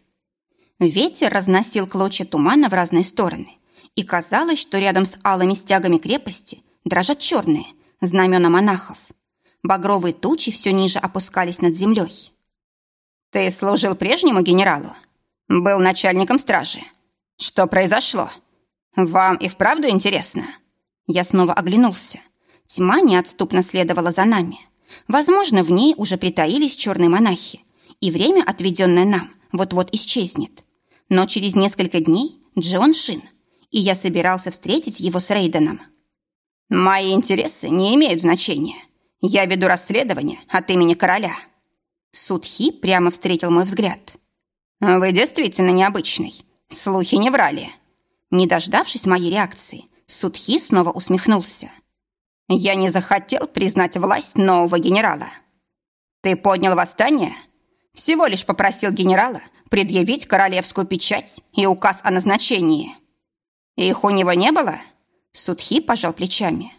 Ветер разносил клочья тумана в разные стороны, и казалось, что рядом с алыми стягами крепости дрожат черные знамена монахов. Багровые тучи все ниже опускались над землей. «Ты служил прежнему генералу? Был начальником стражи?» «Что произошло? Вам и вправду интересно?» Я снова оглянулся. Тьма неотступно следовала за нами. Возможно, в ней уже притаились черные монахи, и время, отведенное нам, вот-вот исчезнет. Но через несколько дней Джон Шин, и я собирался встретить его с Рейденом. «Мои интересы не имеют значения. Я веду расследование от имени короля». Судхи прямо встретил мой взгляд. «Вы действительно необычный. Слухи не врали. Не дождавшись моей реакции, Судхи снова усмехнулся. Я не захотел признать власть нового генерала. Ты поднял восстание? Всего лишь попросил генерала предъявить королевскую печать и указ о назначении. Их у него не было? Судхи пожал плечами.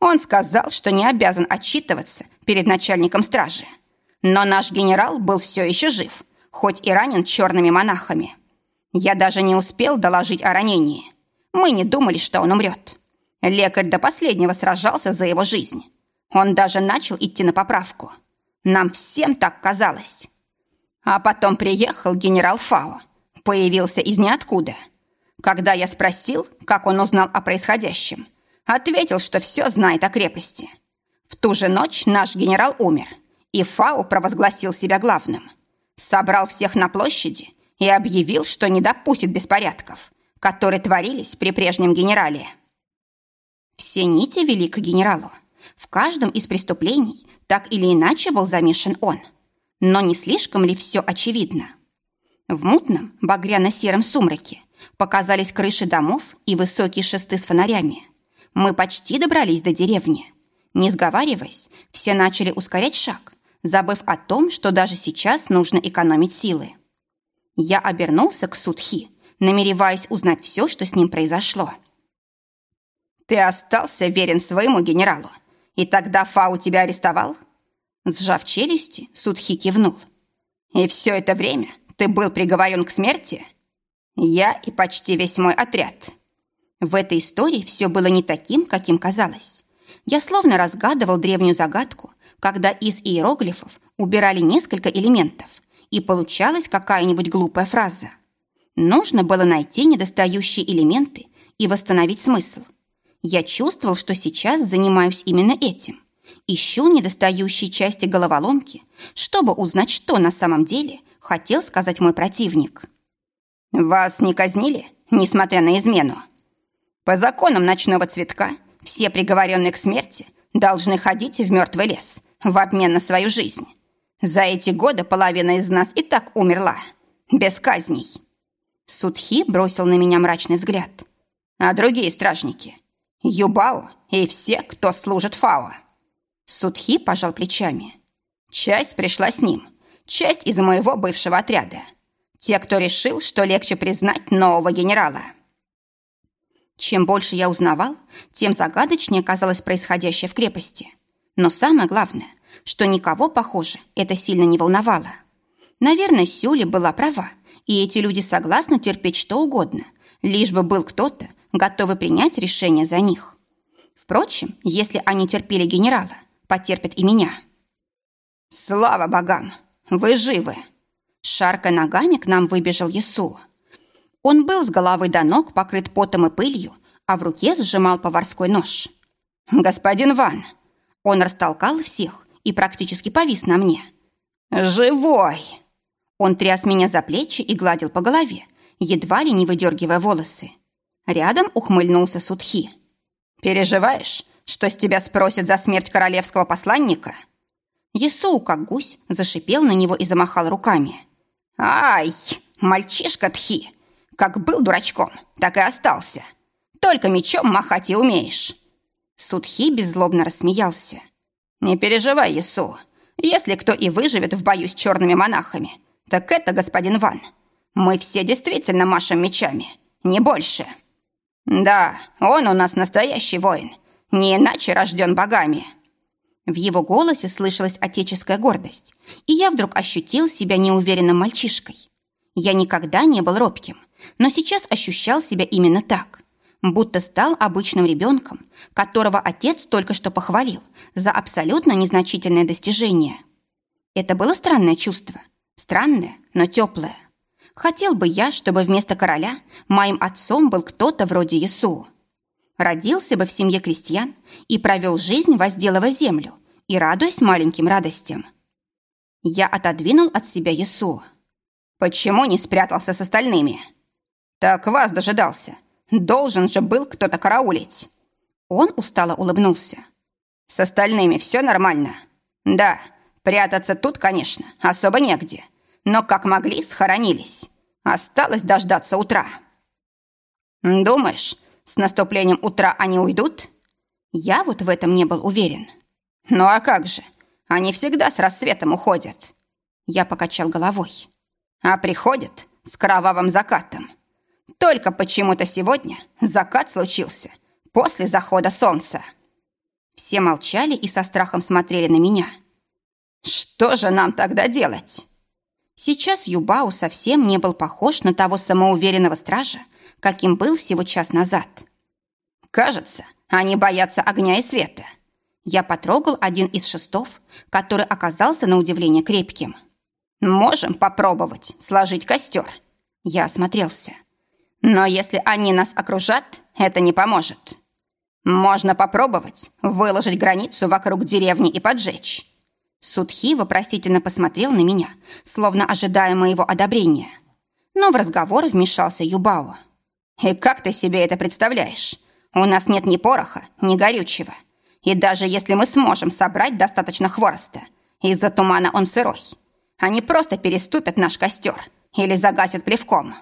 Он сказал, что не обязан отчитываться перед начальником стражи. Но наш генерал был все еще жив, хоть и ранен черными монахами. Я даже не успел доложить о ранении. Мы не думали, что он умрет. Лекарь до последнего сражался за его жизнь. Он даже начал идти на поправку. Нам всем так казалось. А потом приехал генерал Фао. Появился из ниоткуда. Когда я спросил, как он узнал о происходящем, ответил, что все знает о крепости. В ту же ночь наш генерал умер, и Фао провозгласил себя главным. Собрал всех на площади и объявил, что не допустит беспорядков, которые творились при прежнем генерале. Все нити вели к генералу. В каждом из преступлений так или иначе был замешан он. Но не слишком ли все очевидно? В мутном, багряно-сером сумраке показались крыши домов и высокие шесты с фонарями. Мы почти добрались до деревни. Не сговариваясь, все начали ускорять шаг, забыв о том, что даже сейчас нужно экономить силы. Я обернулся к Судхи, намереваясь узнать все, что с ним произошло. «Ты остался верен своему генералу, и тогда Фау тебя арестовал?» Сжав челюсти, Судхи кивнул. «И все это время ты был приговорен к смерти?» «Я и почти весь мой отряд». В этой истории все было не таким, каким казалось. Я словно разгадывал древнюю загадку, когда из иероглифов убирали несколько элементов – и получалась какая-нибудь глупая фраза. Нужно было найти недостающие элементы и восстановить смысл. Я чувствовал, что сейчас занимаюсь именно этим. Ищу недостающие части головоломки, чтобы узнать, что на самом деле хотел сказать мой противник. «Вас не казнили, несмотря на измену?» «По законам ночного цветка все приговоренные к смерти должны ходить в мертвый лес в обмен на свою жизнь. За эти годы половина из нас и так умерла. Без казней. Судхи бросил на меня мрачный взгляд. А другие стражники? Юбао и все, кто служит Фао. Судхи пожал плечами. Часть пришла с ним, часть из моего бывшего отряда. Те, кто решил, что легче признать нового генерала. Чем больше я узнавал, тем загадочнее казалось происходящее в крепости. Но самое главное, что никого, похоже, это сильно не волновало. Наверное, Сюли была права, и эти люди согласны терпеть что угодно, лишь бы был кто-то, готовый принять решение за них. Впрочем, если они терпели генерала, потерпят и меня. «Слава богам! Вы живы!» Шаркая ногами к нам выбежал Есу. Он был с головы до ног покрыт потом и пылью, а в руке сжимал поварской нож. «Господин Ван!» Он растолкал всех и практически повис на мне. «Живой!» Он тряс меня за плечи и гладил по голове, едва ли не выдергивая волосы. Рядом ухмыльнулся Судхи. «Переживаешь, что с тебя спросят за смерть королевского посланника?» Есоу, как гусь, зашипел на него и замахал руками. «Ай, мальчишка Тхи! Как был дурачком, так и остался. Только мечом махать и умеешь!» Судхи беззлобно рассмеялся. «Не переживай, Есу. Если кто и выживет в бою с черными монахами, так это господин Ван. Мы все действительно машем мечами, не больше». «Да, он у нас настоящий воин, не иначе рожден богами». В его голосе слышалась отеческая гордость, и я вдруг ощутил себя неуверенным мальчишкой. Я никогда не был робким, но сейчас ощущал себя именно так, будто стал обычным ребенком, которого отец только что похвалил за абсолютно незначительное достижение. Это было странное чувство, странное, но теплое. Хотел бы я, чтобы вместо короля моим отцом был кто-то вроде Иису. Родился бы в семье крестьян и провел жизнь, возделывая землю и радуясь маленьким радостям. Я отодвинул от себя Иису. «Почему не спрятался с остальными?» «Так вас дожидался. Должен же был кто-то караулить». Он устало улыбнулся. «С остальными все нормально?» «Да, прятаться тут, конечно, особо негде но как могли, схоронились. Осталось дождаться утра. Думаешь, с наступлением утра они уйдут? Я вот в этом не был уверен. Ну а как же? Они всегда с рассветом уходят. Я покачал головой. А приходят с кровавым закатом. Только почему-то сегодня закат случился после захода солнца. Все молчали и со страхом смотрели на меня. Что же нам тогда делать? Сейчас Юбау совсем не был похож на того самоуверенного стража, каким был всего час назад. «Кажется, они боятся огня и света». Я потрогал один из шестов, который оказался на удивление крепким. «Можем попробовать сложить костер». Я осмотрелся. «Но если они нас окружат, это не поможет. Можно попробовать выложить границу вокруг деревни и поджечь. Судхи вопросительно посмотрел на меня, словно ожидая моего одобрения. Но в разговор вмешался Юбао. «И как ты себе это представляешь? У нас нет ни пороха, ни горючего. И даже если мы сможем собрать достаточно хвороста, из-за тумана он сырой. Они просто переступят наш костер или загасят плевком».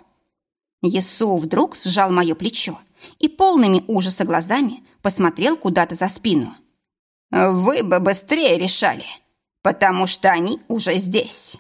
Есу вдруг сжал мое плечо и полными ужаса глазами посмотрел куда-то за спину. «Вы бы быстрее решали!» потому что они уже здесь.